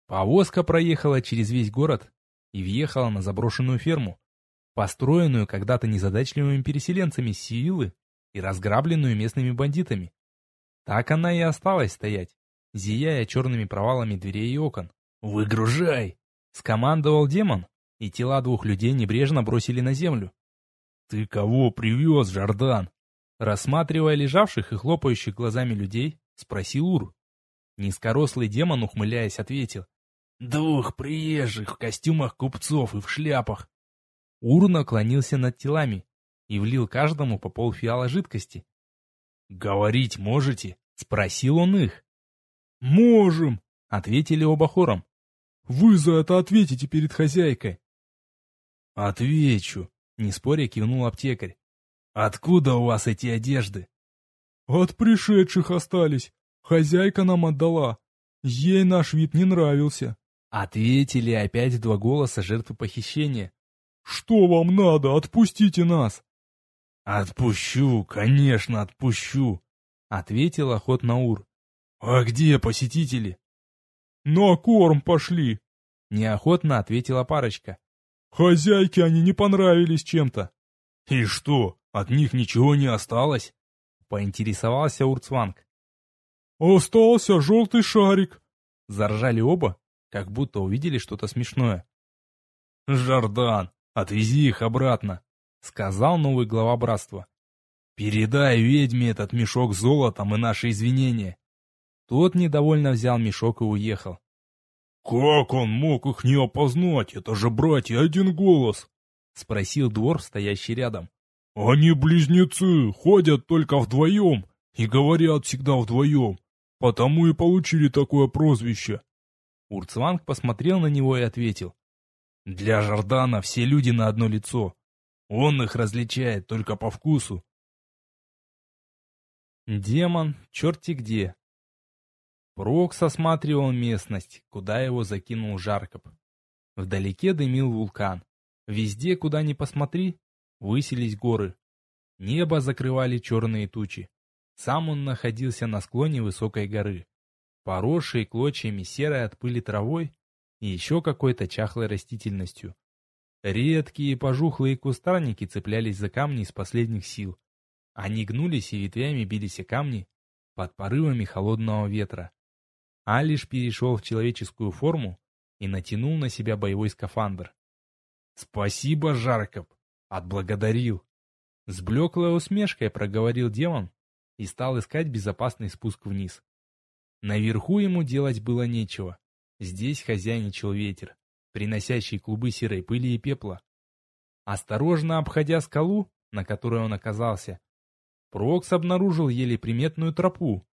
Повозка проехала через весь город и въехала на заброшенную ферму, построенную когда-то незадачливыми переселенцами Сиилы и разграбленную местными бандитами. Так она и осталась стоять, зияя черными провалами дверей и окон. «Выгружай!» — скомандовал демон, и тела двух людей небрежно бросили на землю. «Ты кого привез, Жордан?» Рассматривая лежавших и хлопающих глазами людей, спросил Ур. Низкорослый демон, ухмыляясь, ответил. «Двух приезжих в костюмах купцов и в шляпах». Ур наклонился над телами и влил каждому по полфиала жидкости. «Говорить можете?» — спросил он их. «Можем!» — ответили оба хором. «Вы за это ответите перед хозяйкой!» «Отвечу!» — не споря кивнул аптекарь. «Откуда у вас эти одежды?» «От пришедших остались. Хозяйка нам отдала. Ей наш вид не нравился». Ответили опять два голоса жертвы похищения. «Что вам надо? Отпустите нас!» «Отпущу, конечно, отпущу!» — ответил охотно Ур. «А где посетители?» «На корм пошли!» — неохотно ответила парочка. «Хозяйке они не понравились чем-то». «И что, от них ничего не осталось?» — поинтересовался Урцванг. «Остался желтый шарик!» — заржали оба, как будто увидели что-то смешное. «Жардан, отвези их обратно!» — сказал новый глава братства. «Передай ведьме этот мешок золотом и наши извинения». Тот недовольно взял мешок и уехал. «Как он мог их не опознать? Это же братья один голос!» — спросил двор, стоящий рядом. «Они близнецы, ходят только вдвоем и говорят всегда вдвоем, потому и получили такое прозвище». Урцванг посмотрел на него и ответил. «Для Жордана все люди на одно лицо. Он их различает только по вкусу». Демон, черти где. Прокс осматривал местность, куда его закинул Жаркоп. Вдалеке дымил вулкан. Везде, куда ни посмотри, высились горы. Небо закрывали черные тучи. Сам он находился на склоне высокой горы, поросшей клочьями серой от пыли травой и еще какой-то чахлой растительностью. Редкие пожухлые кустарники цеплялись за камни из последних сил. Они гнулись и ветвями бились о камни под порывами холодного ветра. Алиш перешел в человеческую форму и натянул на себя боевой скафандр. «Спасибо, Жарков!» «Отблагодарил!» С блеклой усмешкой проговорил демон и стал искать безопасный спуск вниз. Наверху ему делать было нечего. Здесь хозяйничал ветер приносящий клубы серой пыли и пепла. Осторожно обходя скалу, на которой он оказался, Прокс обнаружил еле приметную тропу,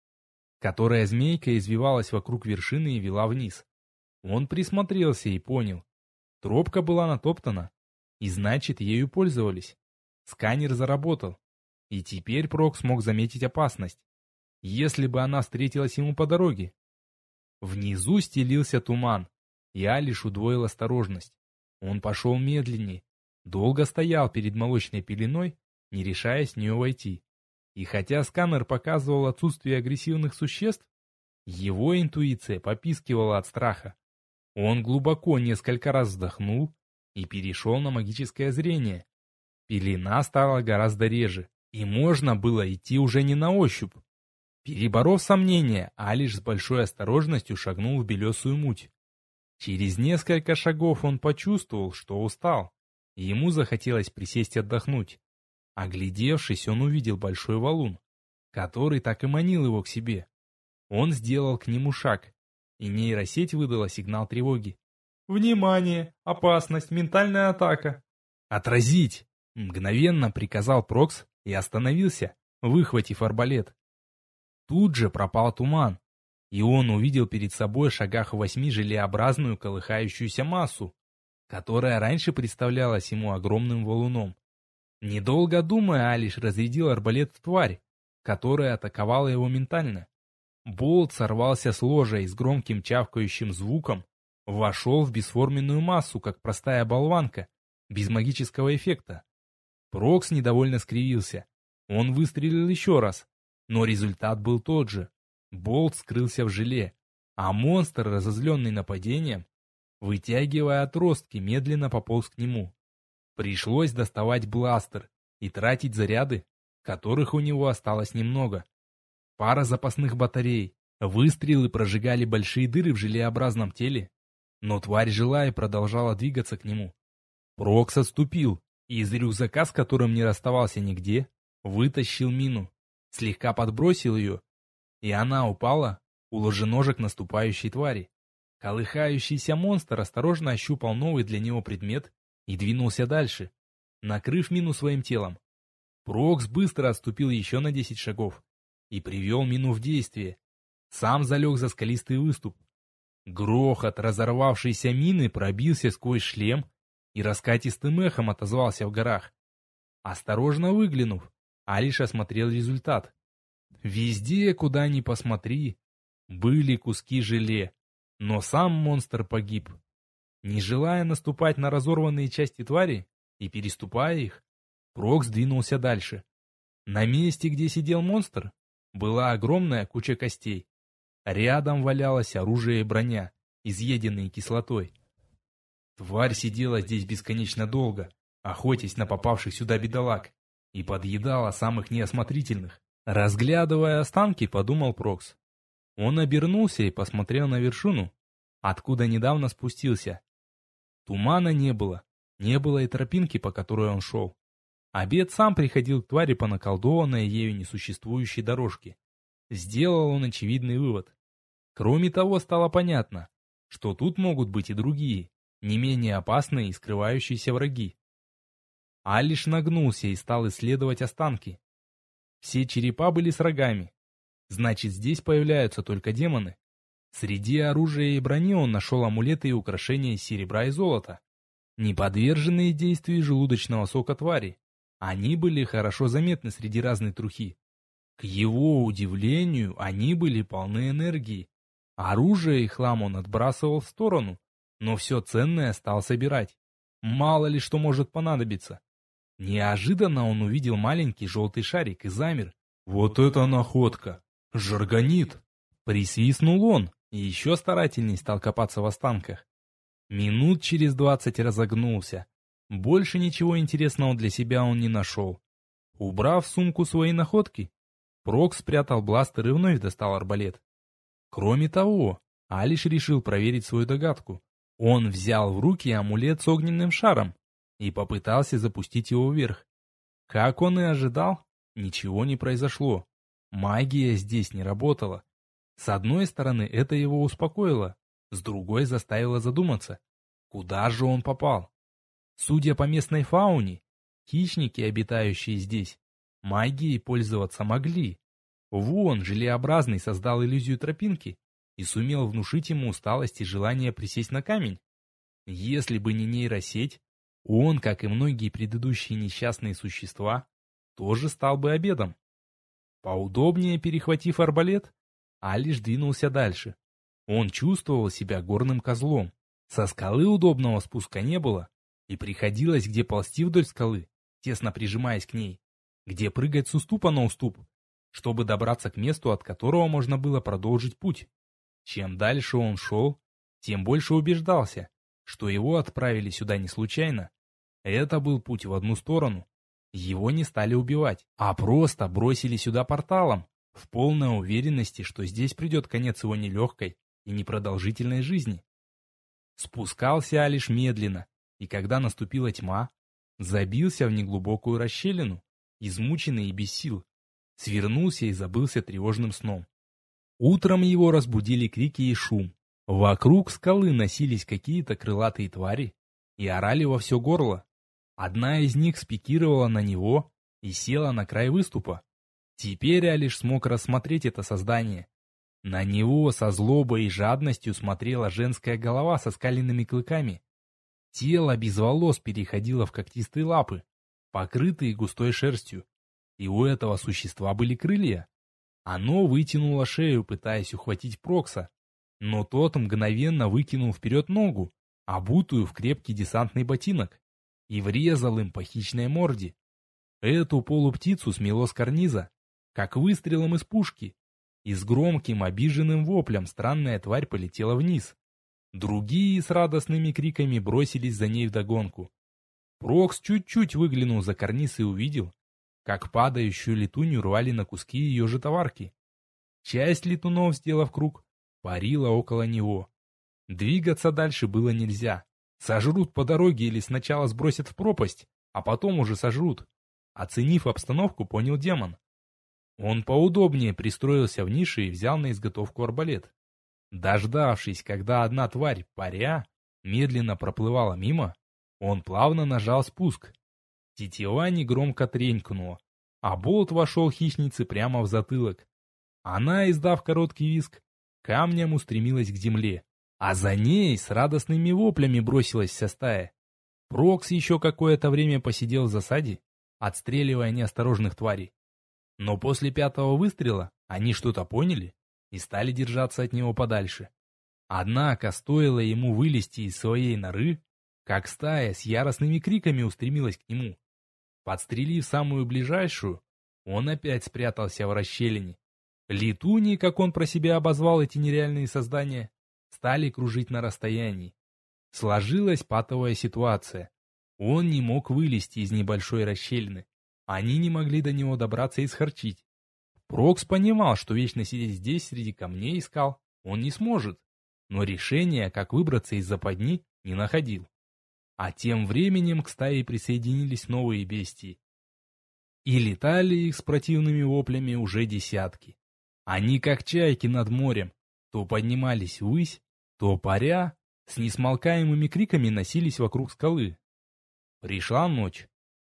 которая змейка извивалась вокруг вершины и вела вниз. Он присмотрелся и понял. Тропка была натоптана, и значит, ею пользовались. Сканер заработал, и теперь Прокс мог заметить опасность, если бы она встретилась ему по дороге. Внизу стелился туман, я лишь удвоил осторожность. Он пошел медленнее, долго стоял перед молочной пеленой, не решаясь в нее войти. И хотя сканер показывал отсутствие агрессивных существ, его интуиция попискивала от страха. Он глубоко несколько раз вздохнул и перешел на магическое зрение. Пелена стала гораздо реже, и можно было идти уже не на ощупь. Переборов сомнения, Алиш с большой осторожностью шагнул в белесую муть. Через несколько шагов он почувствовал, что устал, и ему захотелось присесть отдохнуть. Оглядевшись, он увидел большой валун, который так и манил его к себе. Он сделал к нему шаг, и нейросеть выдала сигнал тревоги. «Внимание! Опасность! Ментальная атака!» «Отразить!» — мгновенно приказал Прокс и остановился, выхватив арбалет. Тут же пропал туман, и он увидел перед собой в шагах восьми желеобразную колыхающуюся массу, которая раньше представлялась ему огромным валуном. Недолго думая, Алиш разрядил арбалет в тварь, которая атаковала его ментально. Болт сорвался с ложа и с громким чавкающим звуком вошел в бесформенную массу, как простая болванка, без магического эффекта. Прокс недовольно скривился. Он выстрелил еще раз, но результат был тот же. Болт скрылся в желе, а монстр, разозленный нападением, вытягивая отростки, медленно пополз к нему. Пришлось доставать бластер и тратить заряды, которых у него осталось немного. Пара запасных батарей, выстрелы прожигали большие дыры в желеобразном теле, но тварь жила и продолжала двигаться к нему. Прокс отступил, и из рюкзака, с которым не расставался нигде, вытащил мину, слегка подбросил ее, и она упала у ложеножек наступающей твари. Колыхающийся монстр осторожно ощупал новый для него предмет и двинулся дальше, накрыв мину своим телом. Прокс быстро отступил еще на десять шагов и привел мину в действие. Сам залег за скалистый выступ. Грохот разорвавшейся мины пробился сквозь шлем и раскатистым эхом отозвался в горах. Осторожно выглянув, Алиш осмотрел результат. Везде, куда ни посмотри, были куски желе, но сам монстр погиб. Не желая наступать на разорванные части твари и переступая их, Прокс двинулся дальше. На месте, где сидел монстр, была огромная куча костей. Рядом валялось оружие и броня, изъеденные кислотой. Тварь сидела здесь бесконечно долго, охотясь на попавших сюда бедолаг, и подъедала самых неосмотрительных. Разглядывая останки, подумал Прокс. Он обернулся и посмотрел на вершину, откуда недавно спустился. Тумана не было, не было и тропинки, по которой он шел. Обед сам приходил к твари по наколдованной ею несуществующей дорожке. Сделал он очевидный вывод. Кроме того, стало понятно, что тут могут быть и другие, не менее опасные и скрывающиеся враги. Алиш нагнулся и стал исследовать останки. Все черепа были с рогами. Значит, здесь появляются только демоны. Среди оружия и брони он нашел амулеты и украшения из серебра и золота, не подверженные действию желудочного сока твари. Они были хорошо заметны среди разной трухи. К его удивлению, они были полны энергии. Оружие и хлам он отбрасывал в сторону, но все ценное стал собирать. Мало ли что может понадобиться. Неожиданно он увидел маленький желтый шарик и замер. «Вот это находка! Жаргонит!» Присвистнул он и еще старательней стал копаться в останках. Минут через двадцать разогнулся. Больше ничего интересного для себя он не нашел. Убрав в сумку свои находки, Прок спрятал бластер и вновь достал арбалет. Кроме того, Алиш решил проверить свою догадку. Он взял в руки амулет с огненным шаром и попытался запустить его вверх. Как он и ожидал, ничего не произошло. Магия здесь не работала. С одной стороны, это его успокоило, с другой заставило задуматься, куда же он попал. Судя по местной фауне, хищники, обитающие здесь, магией пользоваться могли. Вон, желеобразный создал иллюзию тропинки и сумел внушить ему усталость и желание присесть на камень. Если бы не нейросеть, он, как и многие предыдущие несчастные существа, тоже стал бы обедом. Поудобнее перехватив арбалет, Алиш двинулся дальше. Он чувствовал себя горным козлом. Со скалы удобного спуска не было, и приходилось где ползти вдоль скалы, тесно прижимаясь к ней, где прыгать с уступа на уступ, чтобы добраться к месту, от которого можно было продолжить путь. Чем дальше он шел, тем больше убеждался, что его отправили сюда не случайно. Это был путь в одну сторону. Его не стали убивать, а просто бросили сюда порталом, в полной уверенности, что здесь придет конец его нелегкой и непродолжительной жизни. Спускался лишь медленно, и когда наступила тьма, забился в неглубокую расщелину, измученный и без сил, свернулся и забылся тревожным сном. Утром его разбудили крики и шум. Вокруг скалы носились какие-то крылатые твари и орали во все горло. Одна из них спикировала на него и села на край выступа. Теперь я лишь смог рассмотреть это создание. На него со злобой и жадностью смотрела женская голова со скаленными клыками. Тело без волос переходило в когтистые лапы, покрытые густой шерстью. И у этого существа были крылья. Оно вытянуло шею, пытаясь ухватить Прокса, но тот мгновенно выкинул вперед ногу, обутую в крепкий десантный ботинок, и врезал им по хищной морде. Эту полуптицу смело с карниза, как выстрелом из пушки. и с громким обиженным воплем странная тварь полетела вниз. Другие с радостными криками бросились за ней вдогонку. Прокс чуть-чуть выглянул за карниз и увидел, как падающую летунью рвали на куски ее же товарки. Часть летунов, сделав круг, парила около него. Двигаться дальше было нельзя. Сожрут по дороге или сначала сбросят в пропасть, а потом уже сожрут. Оценив обстановку, понял демон. Он поудобнее пристроился в нише и взял на изготовку арбалет. Дождавшись, когда одна тварь, паря, медленно проплывала мимо, он плавно нажал спуск. Тетива негромко тренькнула, а болт вошел хищнице прямо в затылок. Она, издав короткий виск, камнем устремилась к земле, а за ней с радостными воплями бросилась вся стая. Прокс еще какое-то время посидел в засаде, отстреливая неосторожных тварей. Но после пятого выстрела они что-то поняли и стали держаться от него подальше. Однако стоило ему вылезти из своей норы, как стая с яростными криками устремилась к нему. Подстрелив самую ближайшую, он опять спрятался в расщелине, Летуни, как он про себя обозвал эти нереальные создания, стали кружить на расстоянии. Сложилась патовая ситуация. Он не мог вылезти из небольшой расщелины. Они не могли до него добраться и схорчить. Прокс понимал, что вечно сидеть здесь среди камней искал он не сможет, но решения, как выбраться из западни, не находил. А тем временем к стае присоединились новые бестии. И летали их с противными воплями уже десятки. Они, как чайки над морем, то поднимались ввысь, то паря, с несмолкаемыми криками носились вокруг скалы. Пришла ночь.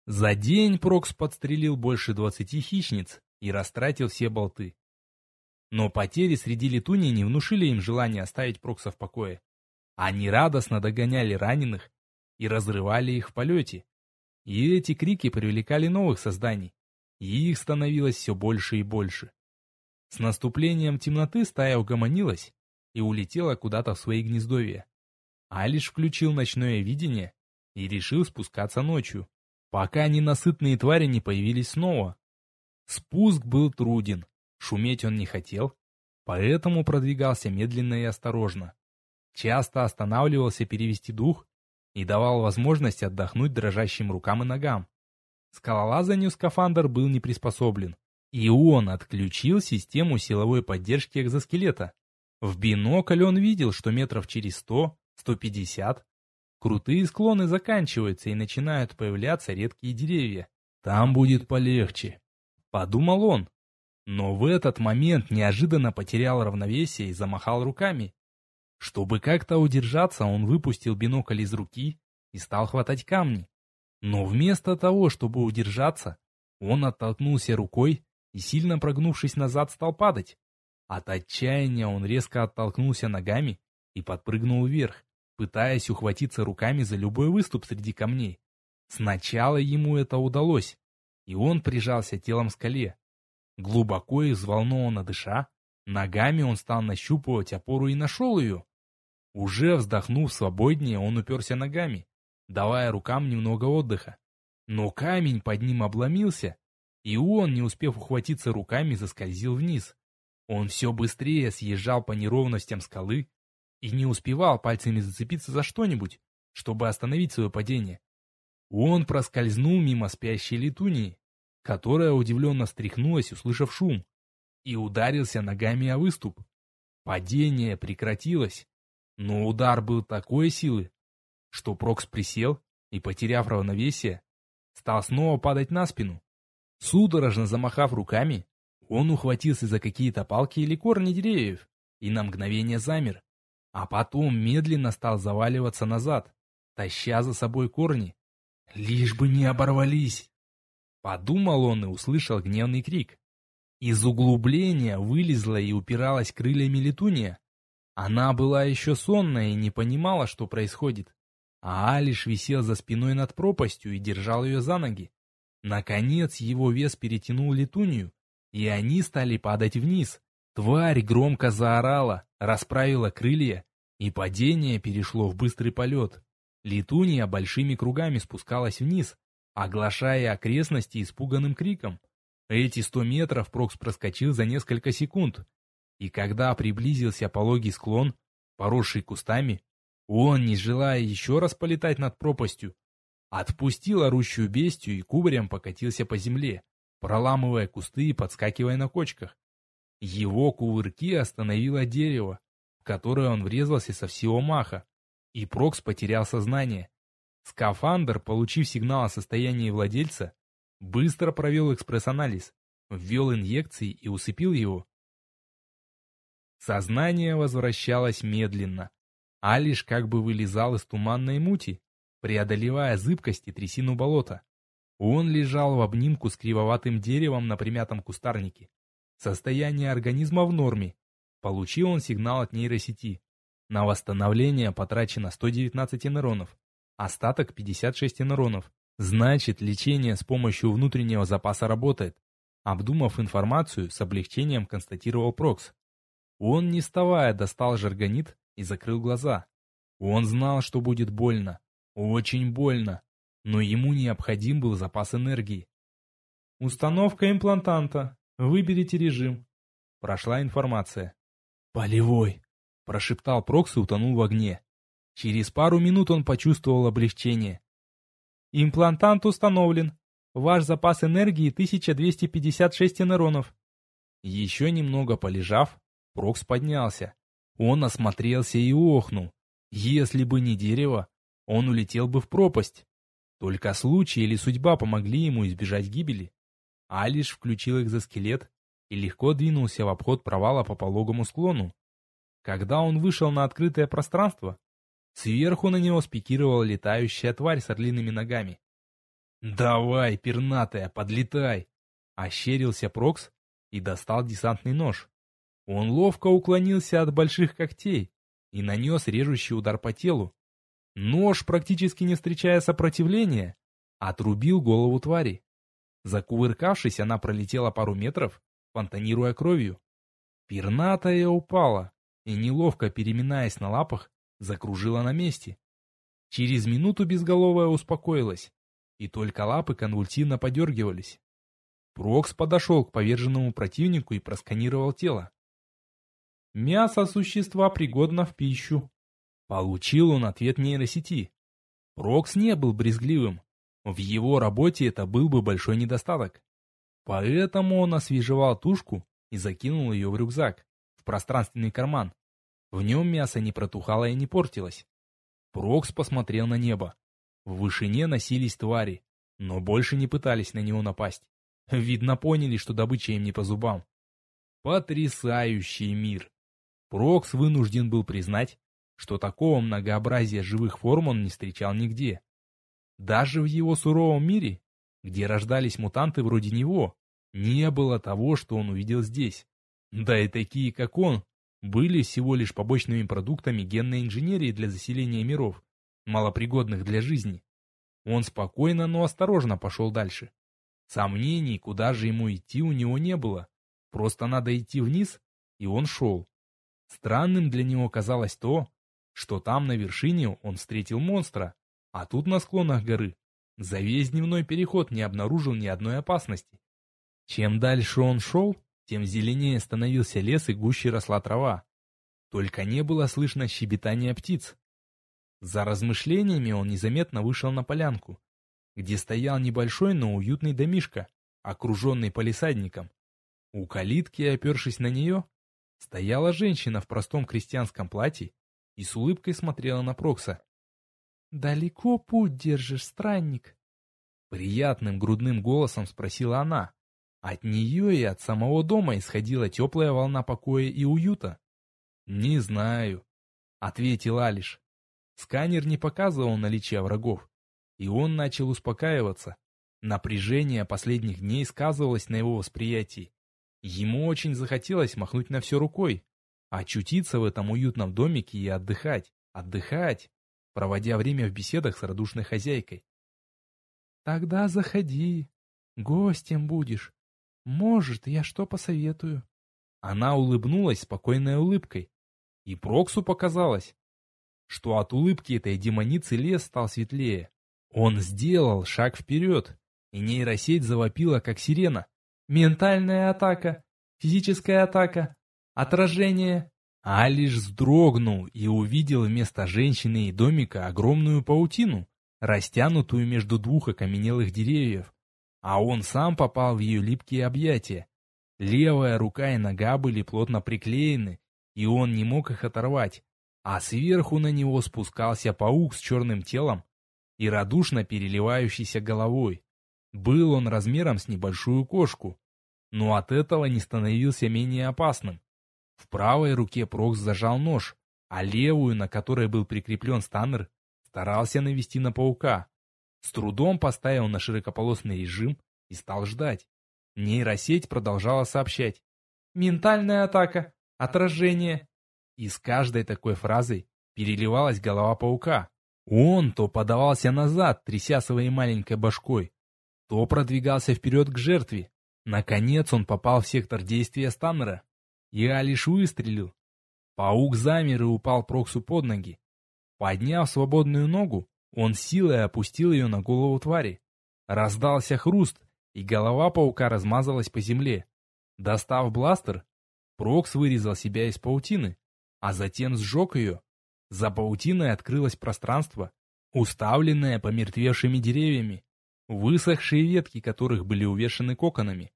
За день Прокс подстрелил больше двадцати хищниц и растратил все болты. Но потери среди летуней не внушили им желания оставить Прокса в покое. Они радостно догоняли раненых и разрывали их в полете. И эти крики привлекали новых созданий, и их становилось все больше и больше. С наступлением темноты стая угомонилась и улетела куда-то в свои гнездовья. Алиш включил ночное видение и решил спускаться ночью, пока ненасытные твари не появились снова. Спуск был труден, шуметь он не хотел, поэтому продвигался медленно и осторожно. Часто останавливался перевести дух и давал возможность отдохнуть дрожащим рукам и ногам. Скалолазанию скафандр был не приспособлен, и он отключил систему силовой поддержки экзоскелета. В бинокль он видел, что метров через сто, сто пятьдесят крутые склоны заканчиваются и начинают появляться редкие деревья. Там будет полегче, подумал он. Но в этот момент неожиданно потерял равновесие и замахал руками. Чтобы как-то удержаться, он выпустил бинокль из руки и стал хватать камни. Но вместо того, чтобы удержаться, он оттолкнулся рукой и, сильно прогнувшись назад, стал падать. От отчаяния он резко оттолкнулся ногами и подпрыгнул вверх, пытаясь ухватиться руками за любой выступ среди камней. Сначала ему это удалось, и он прижался телом к скале. Глубоко и взволнованно дыша, ногами он стал нащупывать опору и нашел ее. Уже вздохнув свободнее, он уперся ногами, давая рукам немного отдыха. Но камень под ним обломился, и он, не успев ухватиться руками, заскользил вниз. Он все быстрее съезжал по неровностям скалы и не успевал пальцами зацепиться за что-нибудь, чтобы остановить свое падение. Он проскользнул мимо спящей летунии, которая удивленно встряхнулась, услышав шум, и ударился ногами о выступ. Падение прекратилось, но удар был такой силы, что Прокс присел и, потеряв равновесие, стал снова падать на спину. Судорожно замахав руками, он ухватился за какие-то палки или корни деревьев и на мгновение замер, а потом медленно стал заваливаться назад, таща за собой корни. «Лишь бы не оборвались!» Подумал он и услышал гневный крик. Из углубления вылезла и упиралась крыльями летунья. Она была еще сонная и не понимала, что происходит. А Алиш висел за спиной над пропастью и держал ее за ноги. Наконец его вес перетянул летунью, и они стали падать вниз. Тварь громко заорала, расправила крылья, и падение перешло в быстрый полет. Летунья большими кругами спускалась вниз, оглашая окрестности испуганным криком. Эти сто метров Прокс проскочил за несколько секунд И когда приблизился пологий склон, поросший кустами, он, не желая еще раз полетать над пропастью, отпустил орущую бестию и кубарем покатился по земле, проламывая кусты и подскакивая на кочках. Его кувырки остановило дерево, в которое он врезался со всего маха, и Прокс потерял сознание. Скафандр, получив сигнал о состоянии владельца, быстро провел экспресс-анализ, ввел инъекции и усыпил его. Сознание возвращалось медленно, а лишь как бы вылезал из туманной мути, преодолевая зыбкость и трясину болота. Он лежал в обнимку с кривоватым деревом на примятом кустарнике. Состояние организма в норме. Получил он сигнал от нейросети. На восстановление потрачено 119 нейронов. Остаток 56 нейронов. Значит, лечение с помощью внутреннего запаса работает. Обдумав информацию, с облегчением констатировал Прокс. Он, не вставая, достал жаргонит и закрыл глаза. Он знал, что будет больно. Очень больно. Но ему необходим был запас энергии. Установка имплантанта. Выберите режим. Прошла информация. «Полевой», — прошептал Прокс и утонул в огне. Через пару минут он почувствовал облегчение. Имплантант установлен. Ваш запас энергии 1256 нейронов. Еще немного полежав, Прокс поднялся. Он осмотрелся и охнул. Если бы не дерево, он улетел бы в пропасть. Только случай или судьба помогли ему избежать гибели. Алиш включил экзоскелет и легко двинулся в обход провала по пологому склону. Когда он вышел на открытое пространство, сверху на него спикировала летающая тварь с орлиными ногами. «Давай, пернатая, подлетай!» Ощерился Прокс и достал десантный нож. Он ловко уклонился от больших когтей и нанес режущий удар по телу. Нож, практически не встречая сопротивления, отрубил голову твари. Закувыркавшись, она пролетела пару метров, фонтанируя кровью. Пернатая упала и, неловко переминаясь на лапах, закружила на месте. Через минуту безголовая успокоилась, и только лапы конвульсивно подергивались. Прокс подошел к поверженному противнику и просканировал тело. Мясо существа пригодно в пищу. Получил он ответ нейросети. Прокс не был брезгливым. В его работе это был бы большой недостаток. Поэтому он освежевал тушку и закинул ее в рюкзак, в пространственный карман. В нем мясо не протухало и не портилось. Прокс посмотрел на небо. В вышине носились твари, но больше не пытались на него напасть. Видно, поняли, что добыча им не по зубам. Потрясающий мир! Прокс вынужден был признать, что такого многообразия живых форм он не встречал нигде. Даже в его суровом мире, где рождались мутанты вроде него, не было того, что он увидел здесь. Да и такие, как он, были всего лишь побочными продуктами генной инженерии для заселения миров, малопригодных для жизни. Он спокойно, но осторожно пошел дальше. Сомнений, куда же ему идти, у него не было. Просто надо идти вниз, и он шел. Странным для него казалось то, что там на вершине он встретил монстра, а тут на склонах горы за весь дневной переход не обнаружил ни одной опасности. Чем дальше он шел, тем зеленее становился лес и гуще росла трава. Только не было слышно щебетания птиц. За размышлениями он незаметно вышел на полянку, где стоял небольшой, но уютный домишко, окруженный палисадником. У калитки, опершись на нее, Стояла женщина в простом крестьянском платье и с улыбкой смотрела на Прокса. «Далеко путь держишь, странник?» Приятным грудным голосом спросила она. От нее и от самого дома исходила теплая волна покоя и уюта. «Не знаю», — ответил Алиш. Сканер не показывал наличия врагов, и он начал успокаиваться. Напряжение последних дней сказывалось на его восприятии. Ему очень захотелось махнуть на все рукой, очутиться в этом уютном домике и отдыхать, отдыхать, проводя время в беседах с радушной хозяйкой. «Тогда заходи, гостем будешь. Может, я что посоветую?» Она улыбнулась спокойной улыбкой, и Проксу показалось, что от улыбки этой демоницы лес стал светлее. Он сделал шаг вперед, и нейросеть завопила, как сирена. Ментальная атака. Физическая атака. Отражение. Алиш вздрогнул и увидел вместо женщины и домика огромную паутину, растянутую между двух окаменелых деревьев, а он сам попал в ее липкие объятия. Левая рука и нога были плотно приклеены, и он не мог их оторвать, а сверху на него спускался паук с черным телом и радушно переливающейся головой. Был он размером с небольшую кошку, но от этого не становился менее опасным. В правой руке Прокс зажал нож, а левую, на которой был прикреплен станнер, старался навести на паука. С трудом поставил на широкополосный режим и стал ждать. Нейросеть продолжала сообщать. «Ментальная атака! Отражение!» И с каждой такой фразой переливалась голова паука. Он то подавался назад, тряся своей маленькой башкой, то продвигался вперед к жертве. Наконец он попал в сектор действия Станнера. Я лишь выстрелил. Паук замер и упал Проксу под ноги. Подняв свободную ногу, он силой опустил ее на голову твари. Раздался хруст, и голова паука размазалась по земле. Достав бластер, Прокс вырезал себя из паутины, а затем сжег ее. За паутиной открылось пространство, уставленное помертвевшими деревьями, высохшие ветки которых были увешаны коконами.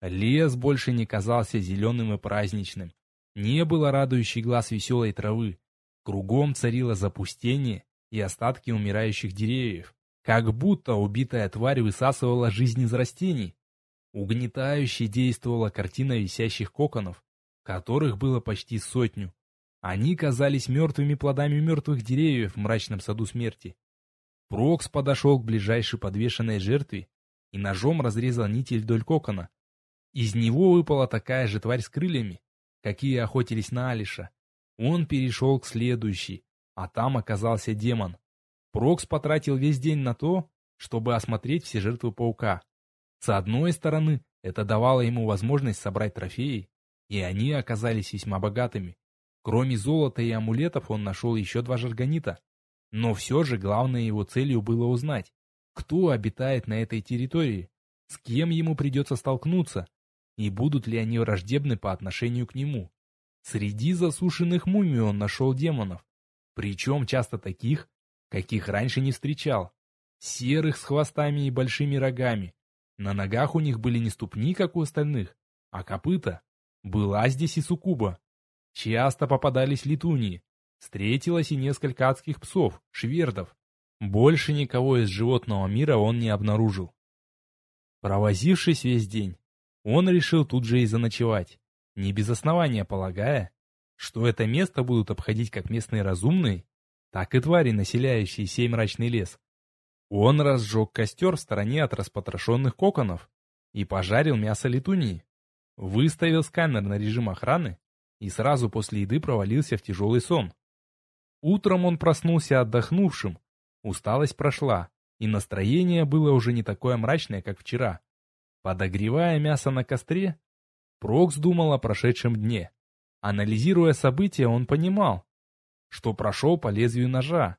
Лес больше не казался зеленым и праздничным. Не было радующий глаз веселой травы. Кругом царило запустение и остатки умирающих деревьев. Как будто убитая тварь высасывала жизнь из растений. Угнетающе действовала картина висящих коконов, которых было почти сотню. Они казались мертвыми плодами мертвых деревьев в мрачном саду смерти. Прокс подошел к ближайшей подвешенной жертве и ножом разрезал нити вдоль кокона. Из него выпала такая же тварь с крыльями, какие охотились на Алиша. Он перешел к следующей, а там оказался демон. Прокс потратил весь день на то, чтобы осмотреть все жертвы паука. С одной стороны, это давало ему возможность собрать трофеи, и они оказались весьма богатыми. Кроме золота и амулетов он нашел еще два жаргонита. Но все же главной его целью было узнать, кто обитает на этой территории, с кем ему придется столкнуться, и будут ли они враждебны по отношению к нему. Среди засушенных мумий он нашел демонов, причем часто таких, каких раньше не встречал. Серых с хвостами и большими рогами. На ногах у них были не ступни, как у остальных, а копыта. Была здесь и суккуба. Часто попадались летуньи. Встретилось и несколько адских псов, швердов. Больше никого из животного мира он не обнаружил. Провозившись весь день, он решил тут же и заночевать, не без основания полагая, что это место будут обходить как местные разумные, так и твари, населяющие сей мрачный лес. Он разжег костер в стороне от распотрошенных коконов и пожарил мясо летуньи. Выставил сканер на режим охраны и сразу после еды провалился в тяжелый сон. Утром он проснулся отдохнувшим, усталость прошла, и настроение было уже не такое мрачное, как вчера. Подогревая мясо на костре, Прокс думал о прошедшем дне. Анализируя события, он понимал, что прошел по лезвию ножа.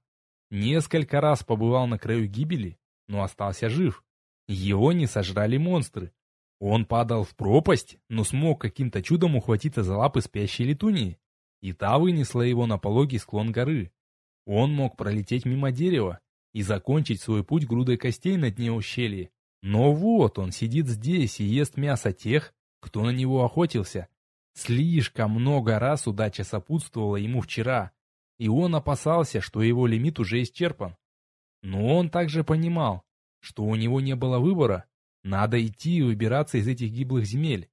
Несколько раз побывал на краю гибели, но остался жив. Его не сожрали монстры. Он падал в пропасть, но смог каким-то чудом ухватиться за лапы спящей летунии, и та вынесла его на пологий склон горы. Он мог пролететь мимо дерева и закончить свой путь грудой костей на дне ущелья. Но вот он сидит здесь и ест мясо тех, кто на него охотился. Слишком много раз удача сопутствовала ему вчера, и он опасался, что его лимит уже исчерпан. Но он также понимал, что у него не было выбора, надо идти и выбираться из этих гиблых земель.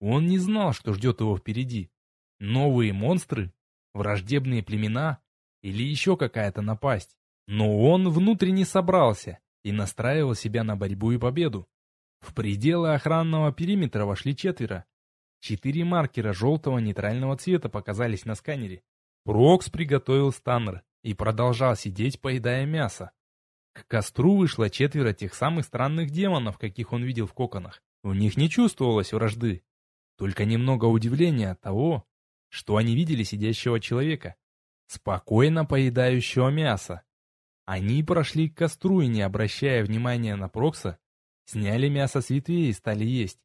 Он не знал, что ждет его впереди. Новые монстры, враждебные племена или еще какая-то напасть. Но он внутренне собрался и настраивал себя на борьбу и победу. В пределы охранного периметра вошли четверо. Четыре маркера желтого нейтрального цвета показались на сканере. Прокс приготовил станнер и продолжал сидеть, поедая мясо. К костру вышло четверо тех самых странных демонов, каких он видел в коконах. У них не чувствовалось вражды, только немного удивления от того, что они видели сидящего человека, спокойно поедающего мясо. Они прошли к костру и, не обращая внимания на Прокса, сняли мясо с ветвей и стали есть.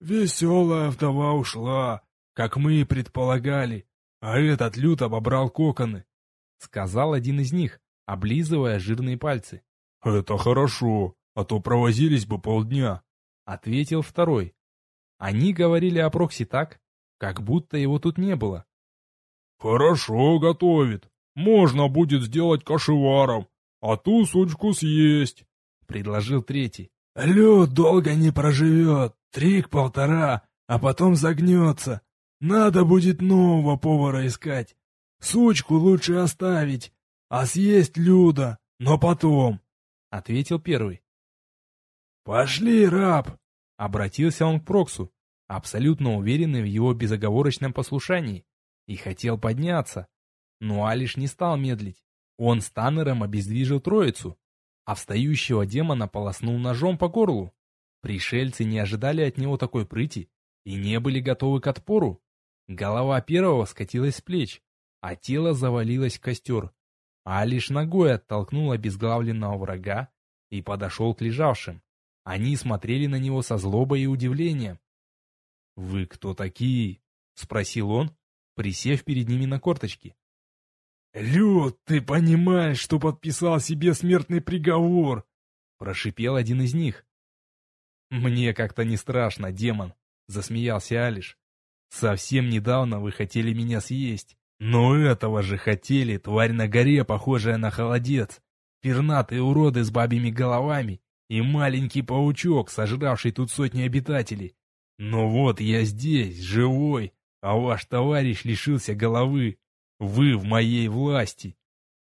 «Веселая вдова ушла, как мы и предполагали, а этот люд обобрал коконы», — сказал один из них, облизывая жирные пальцы. «Это хорошо, а то провозились бы полдня», — ответил второй. Они говорили о Прокси так, как будто его тут не было. «Хорошо готовит. Можно будет сделать кашеваром, а ту сучку съесть», — предложил третий. «Лед долго не проживет, трик-полтора, а потом загнется. Надо будет нового повара искать. Сучку лучше оставить, а съесть Люда, но потом», — ответил первый. «Пошли, раб!» — обратился он к Проксу, абсолютно уверенный в его безоговорочном послушании, и хотел подняться. Но Алиш не стал медлить. Он с Таннером обездвижил троицу, а встающего демона полоснул ножом по горлу. Пришельцы не ожидали от него такой прыти и не были готовы к отпору. Голова первого скатилась с плеч, а тело завалилось в костер. А лишь ногой оттолкнул обезглавленного врага и подошел к лежавшим. Они смотрели на него со злобой и удивлением. «Вы кто такие?» — спросил он, присев перед ними на корточки. «Люд, ты понимаешь, что подписал себе смертный приговор?» — прошипел один из них. «Мне как-то не страшно, демон», — засмеялся Алиш. «Совсем недавно вы хотели меня съесть, но этого же хотели, тварь на горе, похожая на холодец, пернатые уроды с бабьими головами и маленький паучок, сожравший тут сотни обитателей. Но вот я здесь, живой, а ваш товарищ лишился головы. Вы в моей власти.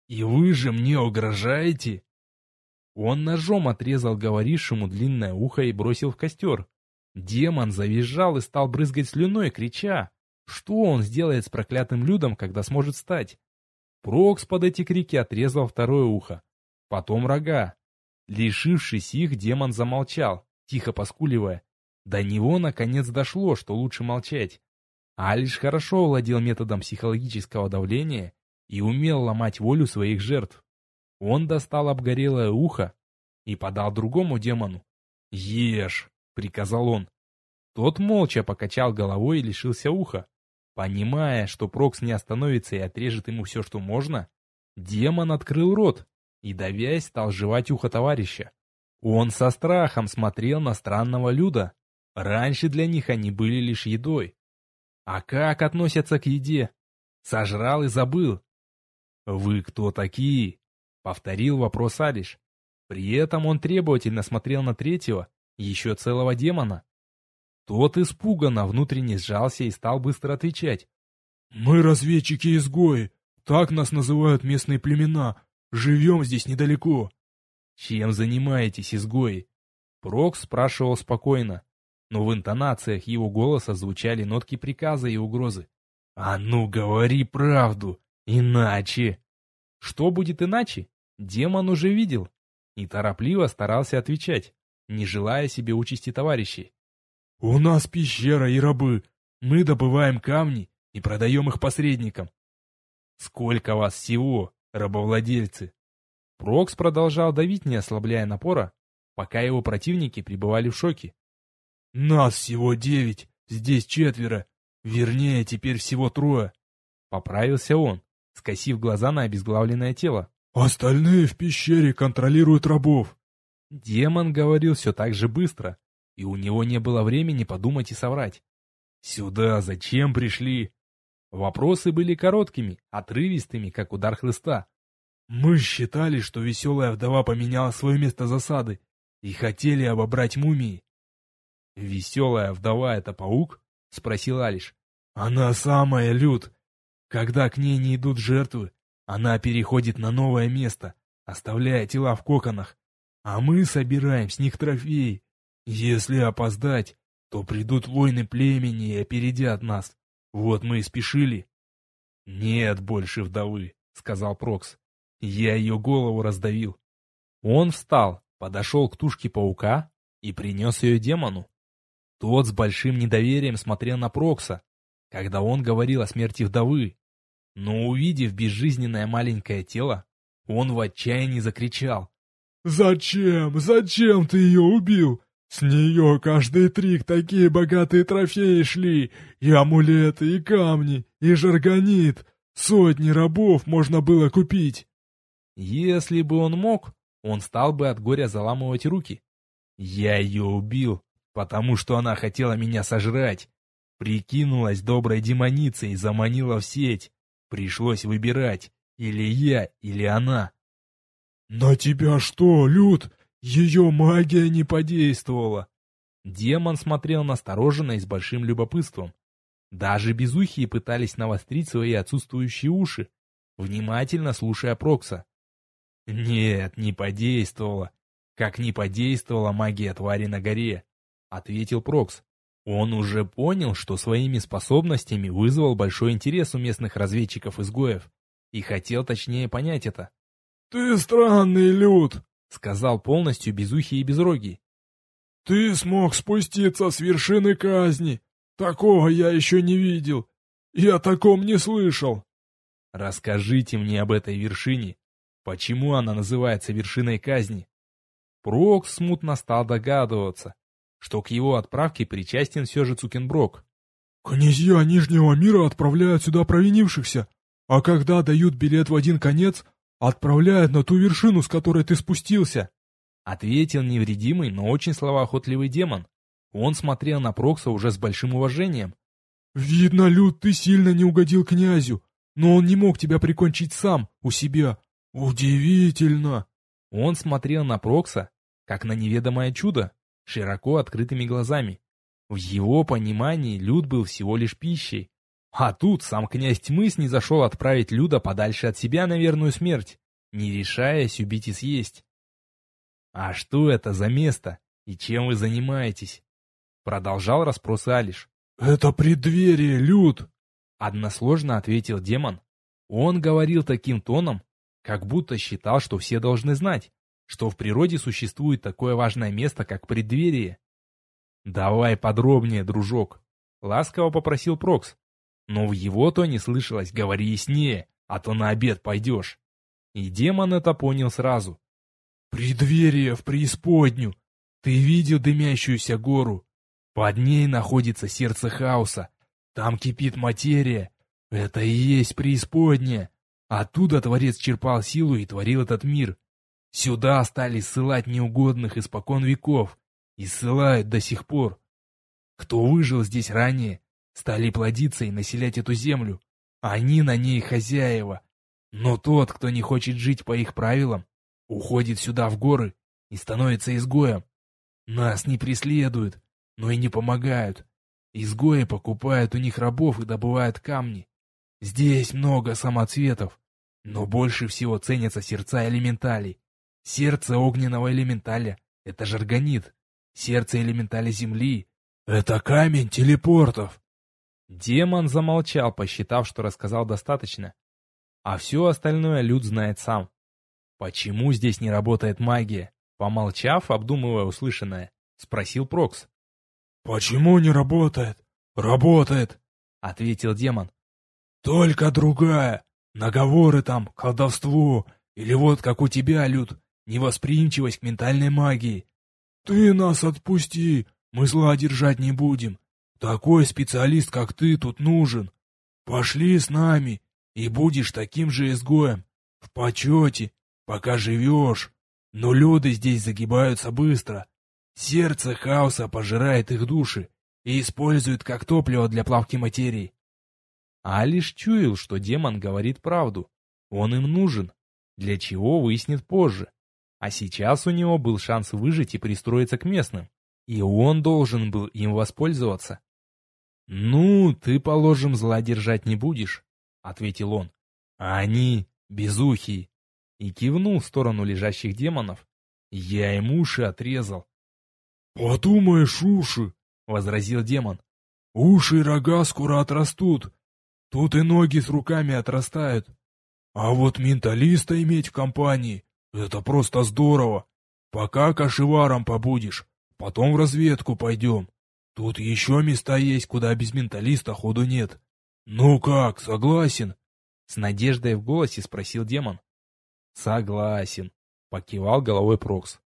И вы же мне угрожаете?» Он ножом отрезал говорившему длинное ухо и бросил в костер. Демон завизжал и стал брызгать слюной, крича. Что он сделает с проклятым людом, когда сможет встать? Прокс под эти крики отрезал второе ухо. Потом рога. Лишившись их, демон замолчал, тихо поскуливая. До него наконец дошло, что лучше молчать. Алиш хорошо владел методом психологического давления и умел ломать волю своих жертв. Он достал обгорелое ухо и подал другому демону. «Ешь!» — приказал он. Тот молча покачал головой и лишился уха. Понимая, что Прокс не остановится и отрежет ему все, что можно, демон открыл рот и, давясь, стал жевать ухо товарища. Он со страхом смотрел на странного Люда. Раньше для них они были лишь едой. А как относятся к еде? Сожрал и забыл. «Вы кто такие?» — повторил вопрос Алиш. При этом он требовательно смотрел на третьего, еще целого демона. Тот испуганно внутренне сжался и стал быстро отвечать. «Мы разведчики-изгои, так нас называют местные племена, живем здесь недалеко». «Чем занимаетесь, изгои?» Прокс спрашивал спокойно, но в интонациях его голоса звучали нотки приказа и угрозы. «А ну, говори правду, иначе!» Что будет иначе? Демон уже видел. И торопливо старался отвечать, не желая себе участи товарищей. «У нас пещера и рабы. Мы добываем камни и продаем их посредникам». «Сколько вас всего, рабовладельцы?» Прокс продолжал давить, не ослабляя напора, пока его противники пребывали в шоке. «Нас всего девять, здесь четверо, вернее, теперь всего трое», — поправился он, скосив глаза на обезглавленное тело. «Остальные в пещере контролируют рабов». Демон говорил все так же быстро, и у него не было времени подумать и соврать. «Сюда зачем пришли?» Вопросы были короткими, отрывистыми, как удар хлыста. «Мы считали, что веселая вдова поменяла свое место засады и хотели обобрать мумии. «Веселая вдова — это паук?» — спросил Алиш. «Она самая, Люд. Когда к ней не идут жертвы, она переходит на новое место, оставляя тела в коконах. А мы собираем с них трофеи. Если опоздать, то придут воины племени и опередят нас. Вот мы и спешили». «Нет больше вдовы», — сказал Прокс. «Я ее голову раздавил». Он встал, подошел к тушке паука и принес ее демону. Тот с большим недоверием смотрел на Прокса, когда он говорил о смерти вдовы. Но увидев безжизненное маленькое тело, он в отчаянии закричал. «Зачем? Зачем ты ее убил? С нее каждый трик такие богатые трофеи шли, и амулеты, и камни, и жаргонит. Сотни рабов можно было купить. Если бы он мог, он стал бы от горя заламывать руки. Я ее убил, потому что она хотела меня сожрать. Прикинулась доброй демоницей заманила в сеть. Пришлось выбирать, или я, или она. «На тебя что, Люд? Ее магия не подействовала!» Демон смотрел настороженно и с большим любопытством. Даже безухие пытались навострить свои отсутствующие уши, внимательно слушая Прокса. «Нет, не подействовала. Как не подействовала магия твари на горе», — ответил Прокс. Он уже понял, что своими способностями вызвал большой интерес у местных разведчиков-изгоев, и хотел точнее понять это. «Ты странный люд», — сказал полностью безухий и безрогий. «Ты смог спуститься с вершины казни. Такого я еще не видел. Я таком не слышал». «Расскажите мне об этой вершине. Почему она называется вершиной казни?» Прокс смутно стал догадываться, что к его отправке причастен все же Цукенброк. «Князья Нижнего мира отправляют сюда провинившихся, а когда дают билет в один конец, отправляют на ту вершину, с которой ты спустился», — ответил невредимый, но очень словоохотливый демон. Он смотрел на Прокса уже с большим уважением. «Видно, Люд, ты сильно не угодил князю, но он не мог тебя прикончить сам, у себя. Удивительно!» Он смотрел на Прокса, как на неведомое чудо широко открытыми глазами. В его понимании Люд был всего лишь пищей. А тут сам князь тьмы снизошел отправить Люда подальше от себя на верную смерть, не решаясь убить и съесть. «А что это за место? И чем вы занимаетесь?» Продолжал расспрос Алиш. «Это преддверие, Люд!» Односложно ответил демон. Он говорил таким тоном, как будто считал, что все должны знать что в природе существует такое важное место, как преддверие. «Давай подробнее, дружок», — ласково попросил Прокс. Но в его тоне слышалось «говори яснее, а то на обед пойдешь». И демон это понял сразу. «Преддверие в преисподнюю! Ты видел дымящуюся гору? Под ней находится сердце хаоса. Там кипит материя. Это и есть преисподняя. Оттуда Творец черпал силу и творил этот мир. Сюда стали ссылать неугодных испокон веков и ссылают до сих пор. Кто выжил здесь ранее, стали плодиться и населять эту землю. Они на ней хозяева. Но тот, кто не хочет жить по их правилам, уходит сюда в горы и становится изгоем. Нас не преследуют, но и не помогают. Изгои покупают у них рабов и добывают камни. Здесь много самоцветов, но больше всего ценятся сердца элементалей. Сердце огненного элементаля — это жаргонит. Сердце элементаля Земли — это камень телепортов. Демон замолчал, посчитав, что рассказал достаточно. А все остальное Люд знает сам. Почему здесь не работает магия? Помолчав, обдумывая услышанное, спросил Прокс. «Почему не работает? Работает!» — ответил демон. «Только другая. Наговоры там, колдовство. Или вот как у тебя, Люд, невосприимчивость к ментальной магии. Ты нас отпусти, мы зла держать не будем. Такой специалист, как ты, тут нужен. Пошли с нами, и будешь таким же изгоем. В почете, пока живешь. Но люди здесь загибаются быстро. Сердце хаоса пожирает их души и использует как топливо для плавки материи. А лишь чуял, что демон говорит правду. Он им нужен. Для чего выяснит позже. А сейчас у него был шанс выжить и пристроиться к местным. И он должен был им воспользоваться. «Ну, ты, положим, зла держать не будешь», — ответил он. «А они безухие». И кивнул в сторону лежащих демонов. Я им уши отрезал. «Подумаешь, уши», — возразил демон. «Уши и рога скоро отрастут. Тут и ноги с руками отрастают. А вот менталиста иметь в компании это просто здорово. Пока кошеваром побудешь, потом в разведку пойдем. Тут еще места есть, куда без менталиста ходу нет. Ну как, согласен? С надеждой в голосе спросил демон. Согласен, покивал головой Прокс.